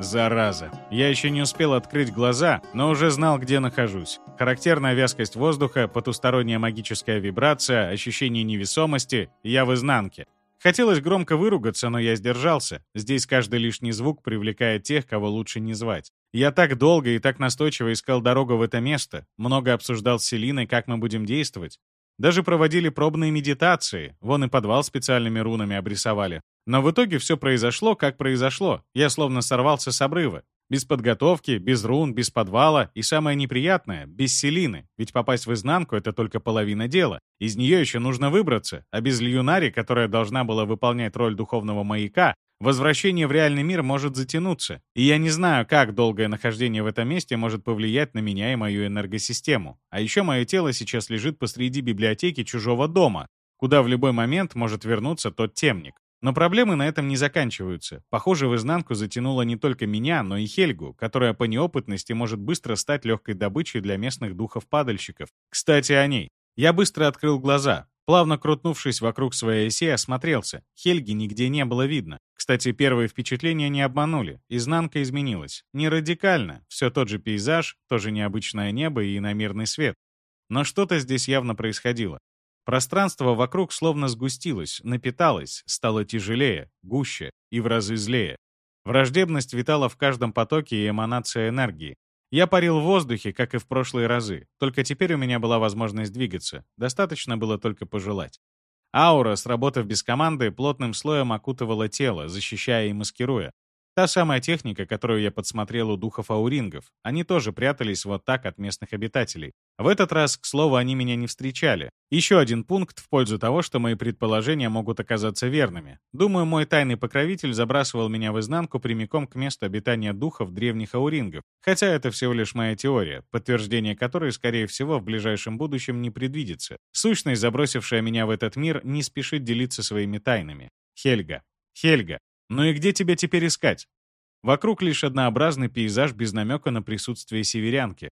Зараза. Я еще не успел открыть глаза, но уже знал, где нахожусь. Характерная вязкость воздуха, потусторонняя магическая вибрация, ощущение невесомости — я в изнанке. Хотелось громко выругаться, но я сдержался. Здесь каждый лишний звук привлекает тех, кого лучше не звать. Я так долго и так настойчиво искал дорогу в это место, много обсуждал с Селиной, как мы будем действовать. Даже проводили пробные медитации, вон и подвал специальными рунами обрисовали. Но в итоге все произошло, как произошло. Я словно сорвался с обрыва. Без подготовки, без рун, без подвала и самое неприятное — без селины. Ведь попасть в изнанку — это только половина дела. Из нее еще нужно выбраться, а без Льюнари, которая должна была выполнять роль духовного маяка, возвращение в реальный мир может затянуться. И я не знаю, как долгое нахождение в этом месте может повлиять на меня и мою энергосистему. А еще мое тело сейчас лежит посреди библиотеки чужого дома, куда в любой момент может вернуться тот темник. Но проблемы на этом не заканчиваются. Похоже, в изнанку затянуло не только меня, но и Хельгу, которая по неопытности может быстро стать легкой добычей для местных духов-падальщиков. Кстати, о ней. Я быстро открыл глаза. Плавно крутнувшись вокруг своей оси, осмотрелся. Хельги нигде не было видно. Кстати, первые впечатления не обманули. Изнанка изменилась. Не радикально. Все тот же пейзаж, тоже необычное небо и иномерный свет. Но что-то здесь явно происходило. Пространство вокруг словно сгустилось, напиталось, стало тяжелее, гуще и в разы злее. Враждебность витала в каждом потоке и эманация энергии. Я парил в воздухе, как и в прошлые разы, только теперь у меня была возможность двигаться. Достаточно было только пожелать. Аура, сработав без команды, плотным слоем окутывала тело, защищая и маскируя. Та самая техника, которую я подсмотрел у духов аурингов. Они тоже прятались вот так от местных обитателей. В этот раз, к слову, они меня не встречали. Еще один пункт в пользу того, что мои предположения могут оказаться верными. Думаю, мой тайный покровитель забрасывал меня в изнанку прямиком к месту обитания духов древних аурингов. Хотя это всего лишь моя теория, подтверждение которой, скорее всего, в ближайшем будущем не предвидится. Сущность, забросившая меня в этот мир, не спешит делиться своими тайнами. Хельга. Хельга. Ну и где тебя теперь искать? Вокруг лишь однообразный пейзаж без намека на присутствие северянки.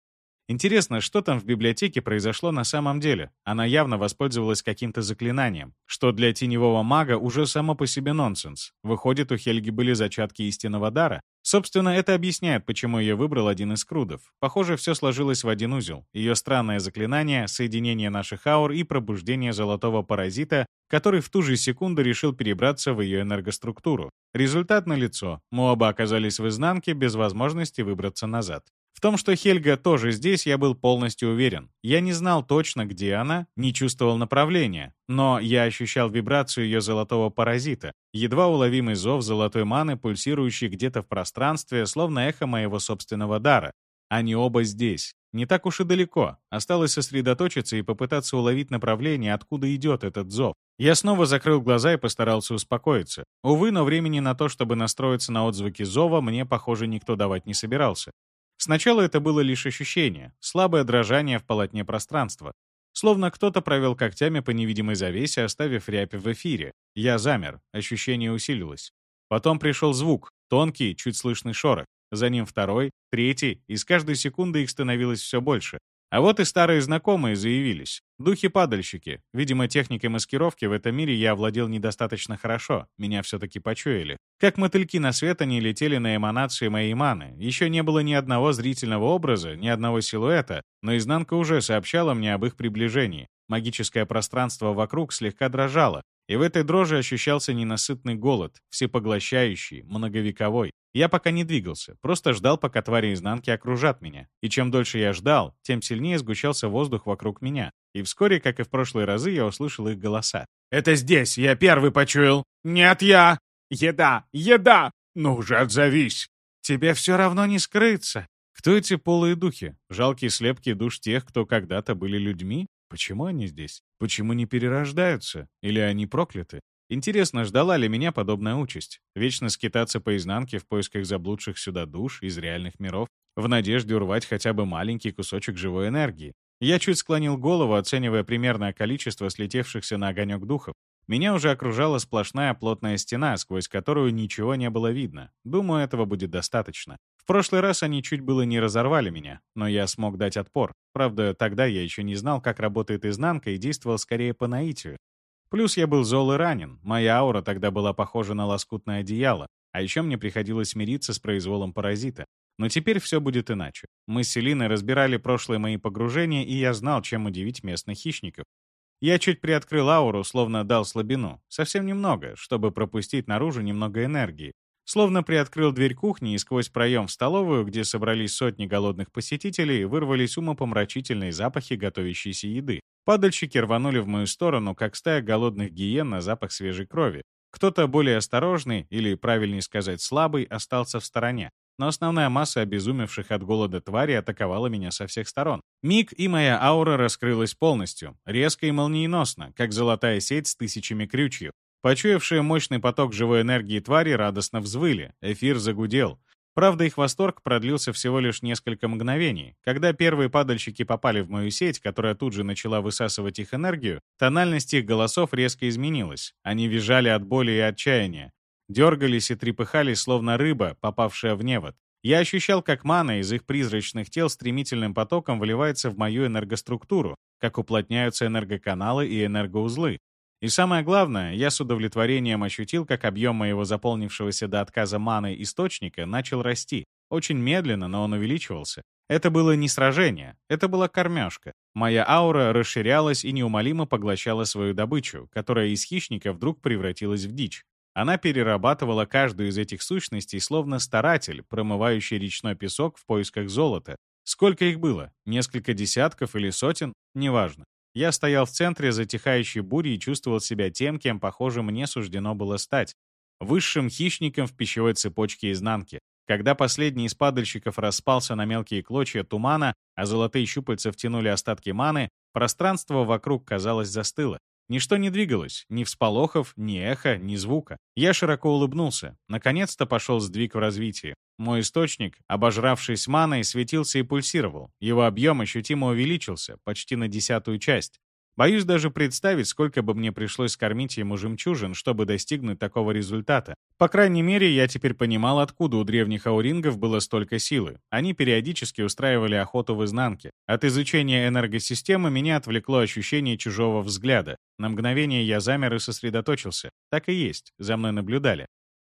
Интересно, что там в библиотеке произошло на самом деле? Она явно воспользовалась каким-то заклинанием, что для теневого мага уже само по себе нонсенс. Выходит, у Хельги были зачатки истинного дара? Собственно, это объясняет, почему я выбрал один из крудов. Похоже, все сложилось в один узел. Ее странное заклинание, соединение наших аур и пробуждение золотого паразита, который в ту же секунду решил перебраться в ее энергоструктуру. Результат налицо. Мы оба оказались в изнанке без возможности выбраться назад. В том, что Хельга тоже здесь, я был полностью уверен. Я не знал точно, где она, не чувствовал направления, но я ощущал вибрацию ее золотого паразита, едва уловимый зов золотой маны, пульсирующий где-то в пространстве, словно эхо моего собственного дара. Они оба здесь. Не так уж и далеко. Осталось сосредоточиться и попытаться уловить направление, откуда идет этот зов. Я снова закрыл глаза и постарался успокоиться. Увы, но времени на то, чтобы настроиться на отзвуки зова, мне, похоже, никто давать не собирался. Сначала это было лишь ощущение, слабое дрожание в полотне пространства. Словно кто-то провел когтями по невидимой завесе, оставив рябь в эфире. Я замер, ощущение усилилось. Потом пришел звук, тонкий, чуть слышный шорох. За ним второй, третий, и с каждой секунды их становилось все больше. А вот и старые знакомые заявились. Духи-падальщики. Видимо, техникой маскировки в этом мире я овладел недостаточно хорошо. Меня все-таки почуяли. Как мотыльки на свет они летели на эманации моей маны. Еще не было ни одного зрительного образа, ни одного силуэта, но изнанка уже сообщала мне об их приближении. Магическое пространство вокруг слегка дрожало, и в этой дрожи ощущался ненасытный голод, всепоглощающий, многовековой. Я пока не двигался, просто ждал, пока твари изнанки окружат меня. И чем дольше я ждал, тем сильнее сгущался воздух вокруг меня. И вскоре, как и в прошлые разы, я услышал их голоса. «Это здесь! Я первый почуял!» «Нет, я!» «Еда! Еда! Ну уже отзовись!» «Тебе все равно не скрыться!» Кто эти полые духи? Жалкие слепки душ тех, кто когда-то были людьми? Почему они здесь? Почему не перерождаются? Или они прокляты? Интересно, ждала ли меня подобная участь? Вечно скитаться по изнанке в поисках заблудших сюда душ из реальных миров, в надежде урвать хотя бы маленький кусочек живой энергии. Я чуть склонил голову, оценивая примерное количество слетевшихся на огонек духов. Меня уже окружала сплошная плотная стена, сквозь которую ничего не было видно. Думаю, этого будет достаточно. В прошлый раз они чуть было не разорвали меня, но я смог дать отпор. Правда, тогда я еще не знал, как работает изнанка и действовал скорее по наитию. Плюс я был зол и ранен, моя аура тогда была похожа на лоскутное одеяло, а еще мне приходилось смириться с произволом паразита. Но теперь все будет иначе. Мы с Селиной разбирали прошлые мои погружения, и я знал, чем удивить местных хищников. Я чуть приоткрыл ауру, словно дал слабину. Совсем немного, чтобы пропустить наружу немного энергии. Словно приоткрыл дверь кухни и сквозь проем в столовую, где собрались сотни голодных посетителей, вырвались умопомрачительные запахи готовящейся еды. Падальщики рванули в мою сторону, как стая голодных гиен на запах свежей крови. Кто-то более осторожный, или, правильнее сказать, слабый, остался в стороне. Но основная масса обезумевших от голода твари атаковала меня со всех сторон. Миг, и моя аура раскрылась полностью, резко и молниеносно, как золотая сеть с тысячами крючьев. Почуявшие мощный поток живой энергии твари радостно взвыли, эфир загудел. Правда, их восторг продлился всего лишь несколько мгновений. Когда первые падальщики попали в мою сеть, которая тут же начала высасывать их энергию, тональность их голосов резко изменилась. Они визжали от боли и отчаяния. Дергались и трепыхались, словно рыба, попавшая в невод. Я ощущал, как мана из их призрачных тел стремительным потоком вливается в мою энергоструктуру, как уплотняются энергоканалы и энергоузлы. И самое главное, я с удовлетворением ощутил, как объем моего заполнившегося до отказа маны источника начал расти. Очень медленно, но он увеличивался. Это было не сражение, это была кормежка. Моя аура расширялась и неумолимо поглощала свою добычу, которая из хищника вдруг превратилась в дичь. Она перерабатывала каждую из этих сущностей, словно старатель, промывающий речной песок в поисках золота. Сколько их было? Несколько десятков или сотен? Неважно. Я стоял в центре затихающей бури и чувствовал себя тем, кем, похоже, мне суждено было стать. Высшим хищником в пищевой цепочке изнанки. Когда последний из падальщиков распался на мелкие клочья тумана, а золотые щупальца втянули остатки маны, пространство вокруг, казалось, застыло. Ничто не двигалось, ни всполохов, ни эха, ни звука. Я широко улыбнулся. Наконец-то пошел сдвиг в развитии. Мой источник, обожравшись маной, светился и пульсировал. Его объем ощутимо увеличился, почти на десятую часть. Боюсь даже представить, сколько бы мне пришлось скормить ему жемчужин, чтобы достигнуть такого результата. По крайней мере, я теперь понимал, откуда у древних аурингов было столько силы. Они периодически устраивали охоту в изнанке. От изучения энергосистемы меня отвлекло ощущение чужого взгляда. На мгновение я замер и сосредоточился. Так и есть, за мной наблюдали.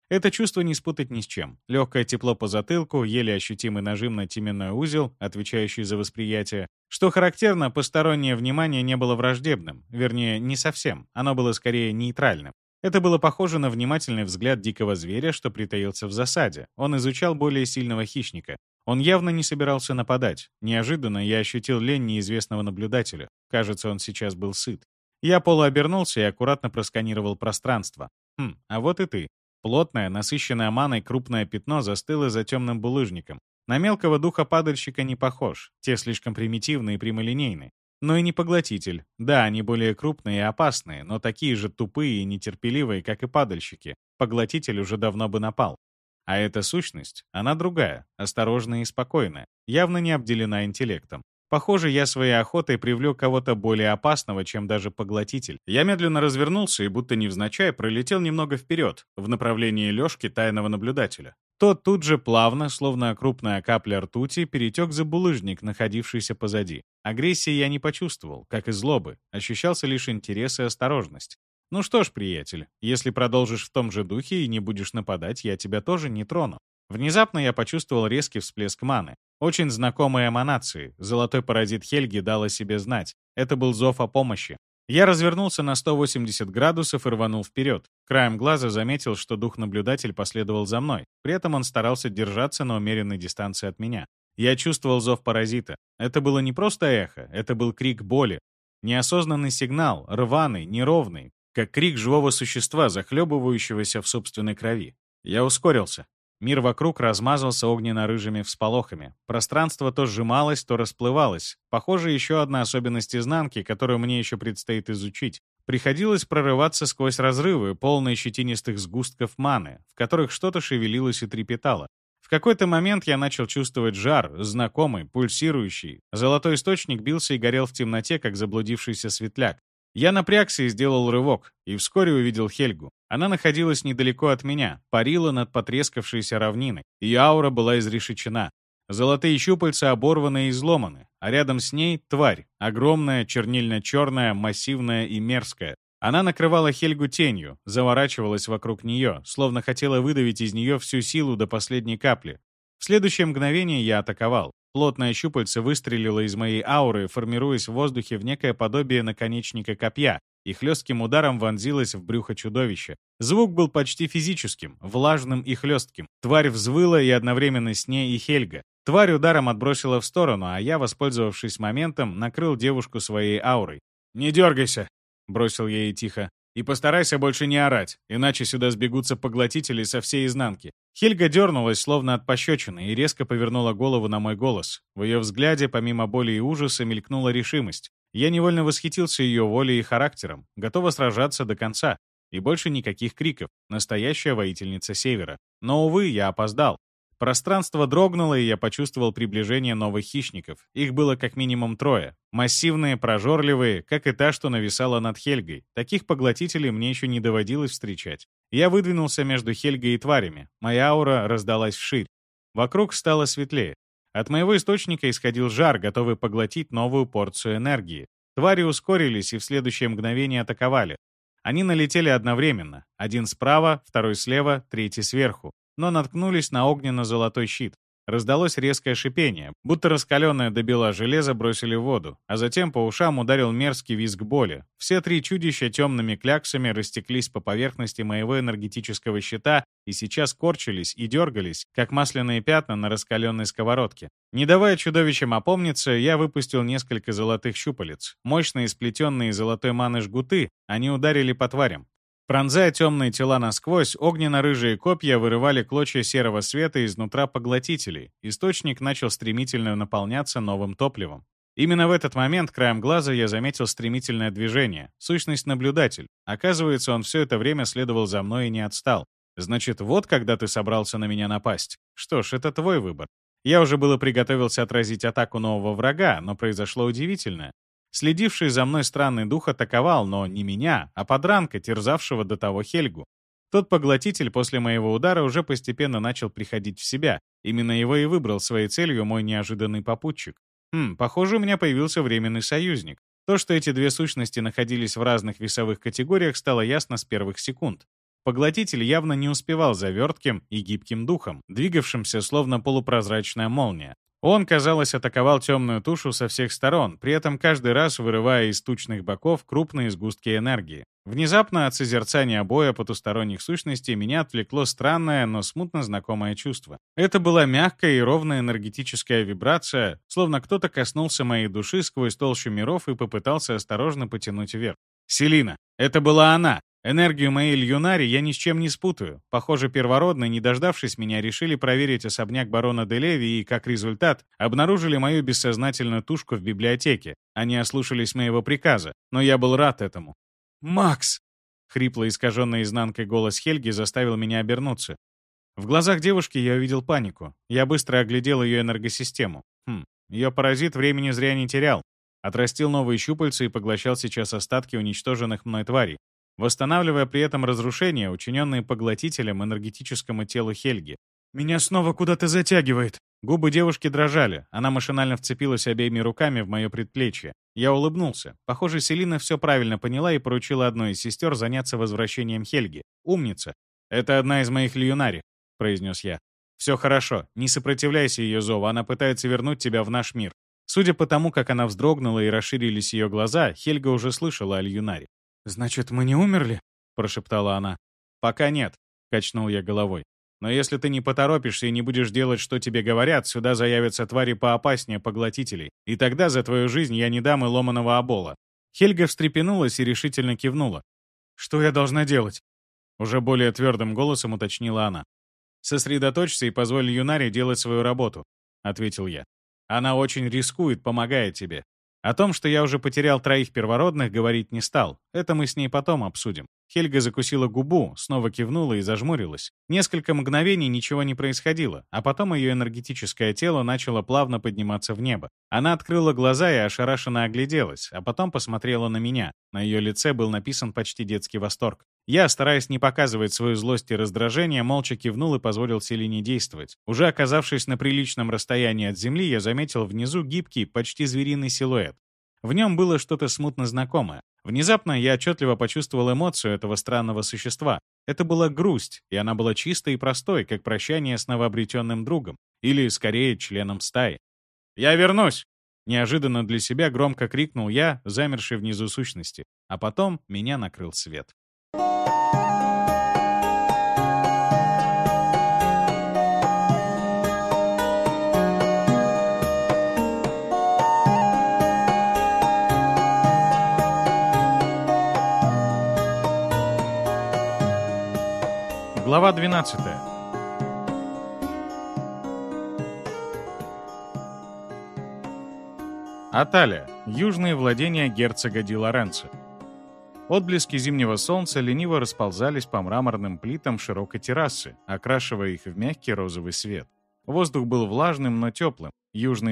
Это чувство не спутать ни с чем. Легкое тепло по затылку, еле ощутимый нажим на теменной узел, отвечающий за восприятие. Что характерно, постороннее внимание не было враждебным. Вернее, не совсем. Оно было скорее нейтральным. Это было похоже на внимательный взгляд дикого зверя, что притаился в засаде. Он изучал более сильного хищника. Он явно не собирался нападать. Неожиданно я ощутил лень неизвестного наблюдателя. Кажется, он сейчас был сыт. Я полуобернулся и аккуратно просканировал пространство. Хм, а вот и ты. Плотное, насыщенное маной крупное пятно застыло за темным булыжником. На мелкого духа падальщика не похож, те слишком примитивные и прямолинейные. Но и не поглотитель. Да, они более крупные и опасные, но такие же тупые и нетерпеливые, как и падальщики. Поглотитель уже давно бы напал. А эта сущность, она другая, осторожная и спокойная, явно не обделена интеллектом. Похоже, я своей охотой привлек кого-то более опасного, чем даже поглотитель. Я медленно развернулся и будто невзначай пролетел немного вперед, в направлении Лёшки тайного наблюдателя. Тот тут же плавно, словно крупная капля ртути, перетек за булыжник, находившийся позади. Агрессии я не почувствовал, как и злобы. Ощущался лишь интерес и осторожность. Ну что ж, приятель, если продолжишь в том же духе и не будешь нападать, я тебя тоже не трону. Внезапно я почувствовал резкий всплеск маны. Очень знакомые эманации. Золотой паразит Хельги дал о себе знать. Это был зов о помощи. Я развернулся на 180 градусов и рванул вперед. Краем глаза заметил, что дух-наблюдатель последовал за мной. При этом он старался держаться на умеренной дистанции от меня. Я чувствовал зов паразита. Это было не просто эхо, это был крик боли. Неосознанный сигнал, рваный, неровный, как крик живого существа, захлебывающегося в собственной крови. Я ускорился. Мир вокруг размазался огненно-рыжими всполохами. Пространство то сжималось, то расплывалось. Похоже, еще одна особенность изнанки, которую мне еще предстоит изучить. Приходилось прорываться сквозь разрывы, полные щетинистых сгустков маны, в которых что-то шевелилось и трепетало. В какой-то момент я начал чувствовать жар, знакомый, пульсирующий. Золотой источник бился и горел в темноте, как заблудившийся светляк. Я напрягся и сделал рывок, и вскоре увидел Хельгу. Она находилась недалеко от меня, парила над потрескавшейся равниной, и аура была изрешечена. Золотые щупальца оборваны и изломаны, а рядом с ней — тварь, огромная, чернильно-черная, массивная и мерзкая. Она накрывала Хельгу тенью, заворачивалась вокруг нее, словно хотела выдавить из нее всю силу до последней капли. В следующее мгновение я атаковал. Плотное щупальце выстрелило из моей ауры, формируясь в воздухе в некое подобие наконечника копья, и хлестким ударом вонзилось в брюхо чудовища. Звук был почти физическим, влажным и хлестким. Тварь взвыла, и одновременно с ней и Хельга. Тварь ударом отбросила в сторону, а я, воспользовавшись моментом, накрыл девушку своей аурой. «Не дергайся!» — бросил я ей тихо. И постарайся больше не орать, иначе сюда сбегутся поглотители со всей изнанки. Хельга дернулась, словно от пощечины, и резко повернула голову на мой голос. В ее взгляде, помимо боли и ужаса, мелькнула решимость. Я невольно восхитился ее волей и характером, готова сражаться до конца. И больше никаких криков. Настоящая воительница Севера. Но, увы, я опоздал. Пространство дрогнуло, и я почувствовал приближение новых хищников. Их было как минимум трое. Массивные, прожорливые, как и та, что нависала над Хельгой. Таких поглотителей мне еще не доводилось встречать. Я выдвинулся между Хельгой и тварями. Моя аура раздалась вширь. Вокруг стало светлее. От моего источника исходил жар, готовый поглотить новую порцию энергии. Твари ускорились и в следующее мгновение атаковали. Они налетели одновременно. Один справа, второй слева, третий сверху но наткнулись на огненно-золотой щит. Раздалось резкое шипение, будто раскаленное до бела железо бросили в воду, а затем по ушам ударил мерзкий визг боли. Все три чудища темными кляксами растеклись по поверхности моего энергетического щита и сейчас корчились и дергались, как масляные пятна на раскаленной сковородке. Не давая чудовищам опомниться, я выпустил несколько золотых щупалец. Мощные сплетенные золотой маны жгуты, они ударили по тварям. Пронзая темные тела насквозь, огненно-рыжие копья вырывали клочья серого света изнутра поглотителей. Источник начал стремительно наполняться новым топливом. Именно в этот момент краем глаза я заметил стремительное движение. Сущность наблюдатель. Оказывается, он все это время следовал за мной и не отстал. Значит, вот когда ты собрался на меня напасть. Что ж, это твой выбор. Я уже было приготовился отразить атаку нового врага, но произошло удивительное. Следивший за мной странный дух атаковал, но не меня, а подранка, терзавшего до того Хельгу. Тот поглотитель после моего удара уже постепенно начал приходить в себя. Именно его и выбрал своей целью мой неожиданный попутчик. Хм, похоже, у меня появился временный союзник. То, что эти две сущности находились в разных весовых категориях, стало ясно с первых секунд. Поглотитель явно не успевал за вертким и гибким духом, двигавшимся словно полупрозрачная молния. Он, казалось, атаковал темную тушу со всех сторон, при этом каждый раз вырывая из тучных боков крупные сгустки энергии. Внезапно от созерцания боя потусторонних сущностей меня отвлекло странное, но смутно знакомое чувство. Это была мягкая и ровная энергетическая вибрация, словно кто-то коснулся моей души сквозь толщу миров и попытался осторожно потянуть вверх. Селина. Это была она. Энергию моей Льюнари я ни с чем не спутаю. Похоже, первородные, не дождавшись меня, решили проверить особняк барона Делеви и, как результат, обнаружили мою бессознательную тушку в библиотеке. Они ослушались моего приказа, но я был рад этому. «Макс!» Хрипло искаженный изнанкой голос Хельги заставил меня обернуться. В глазах девушки я увидел панику. Я быстро оглядел ее энергосистему. Хм, ее паразит времени зря не терял. Отрастил новые щупальца и поглощал сейчас остатки уничтоженных мной тварей восстанавливая при этом разрушения, учиненные поглотителем энергетическому телу Хельги. «Меня снова куда-то затягивает». Губы девушки дрожали. Она машинально вцепилась обеими руками в мое предплечье. Я улыбнулся. Похоже, Селина все правильно поняла и поручила одной из сестер заняться возвращением Хельги. Умница. «Это одна из моих льюнари», — произнес я. «Все хорошо. Не сопротивляйся ее зову. Она пытается вернуть тебя в наш мир». Судя по тому, как она вздрогнула и расширились ее глаза, Хельга уже слышала о Льюнаре. «Значит, мы не умерли?» — прошептала она. «Пока нет», — качнул я головой. «Но если ты не поторопишься и не будешь делать, что тебе говорят, сюда заявятся твари поопаснее поглотителей, и тогда за твою жизнь я не дам и ломаного обола». Хельга встрепенулась и решительно кивнула. «Что я должна делать?» Уже более твердым голосом уточнила она. «Сосредоточься и позволь Юнаре делать свою работу», — ответил я. «Она очень рискует, помогая тебе. О том, что я уже потерял троих первородных, говорить не стал. Это мы с ней потом обсудим. Хельга закусила губу, снова кивнула и зажмурилась. Несколько мгновений ничего не происходило, а потом ее энергетическое тело начало плавно подниматься в небо. Она открыла глаза и ошарашенно огляделась, а потом посмотрела на меня. На ее лице был написан почти детский восторг. Я, стараясь не показывать свою злость и раздражение, молча кивнул и позволил Селине действовать. Уже оказавшись на приличном расстоянии от земли, я заметил внизу гибкий, почти звериный силуэт. В нем было что-то смутно знакомое. Внезапно я отчетливо почувствовал эмоцию этого странного существа. Это была грусть, и она была чистой и простой, как прощание с новообретенным другом, или, скорее, членом стаи. «Я вернусь!» Неожиданно для себя громко крикнул я, замерший внизу сущности, а потом меня накрыл свет. Глава 12. Аталия. Южные владения герцога Ди Лоренцо. Отблески зимнего солнца лениво расползались по мраморным плитам широкой террасы, окрашивая их в мягкий розовый свет. Воздух был влажным, но теплым. Южный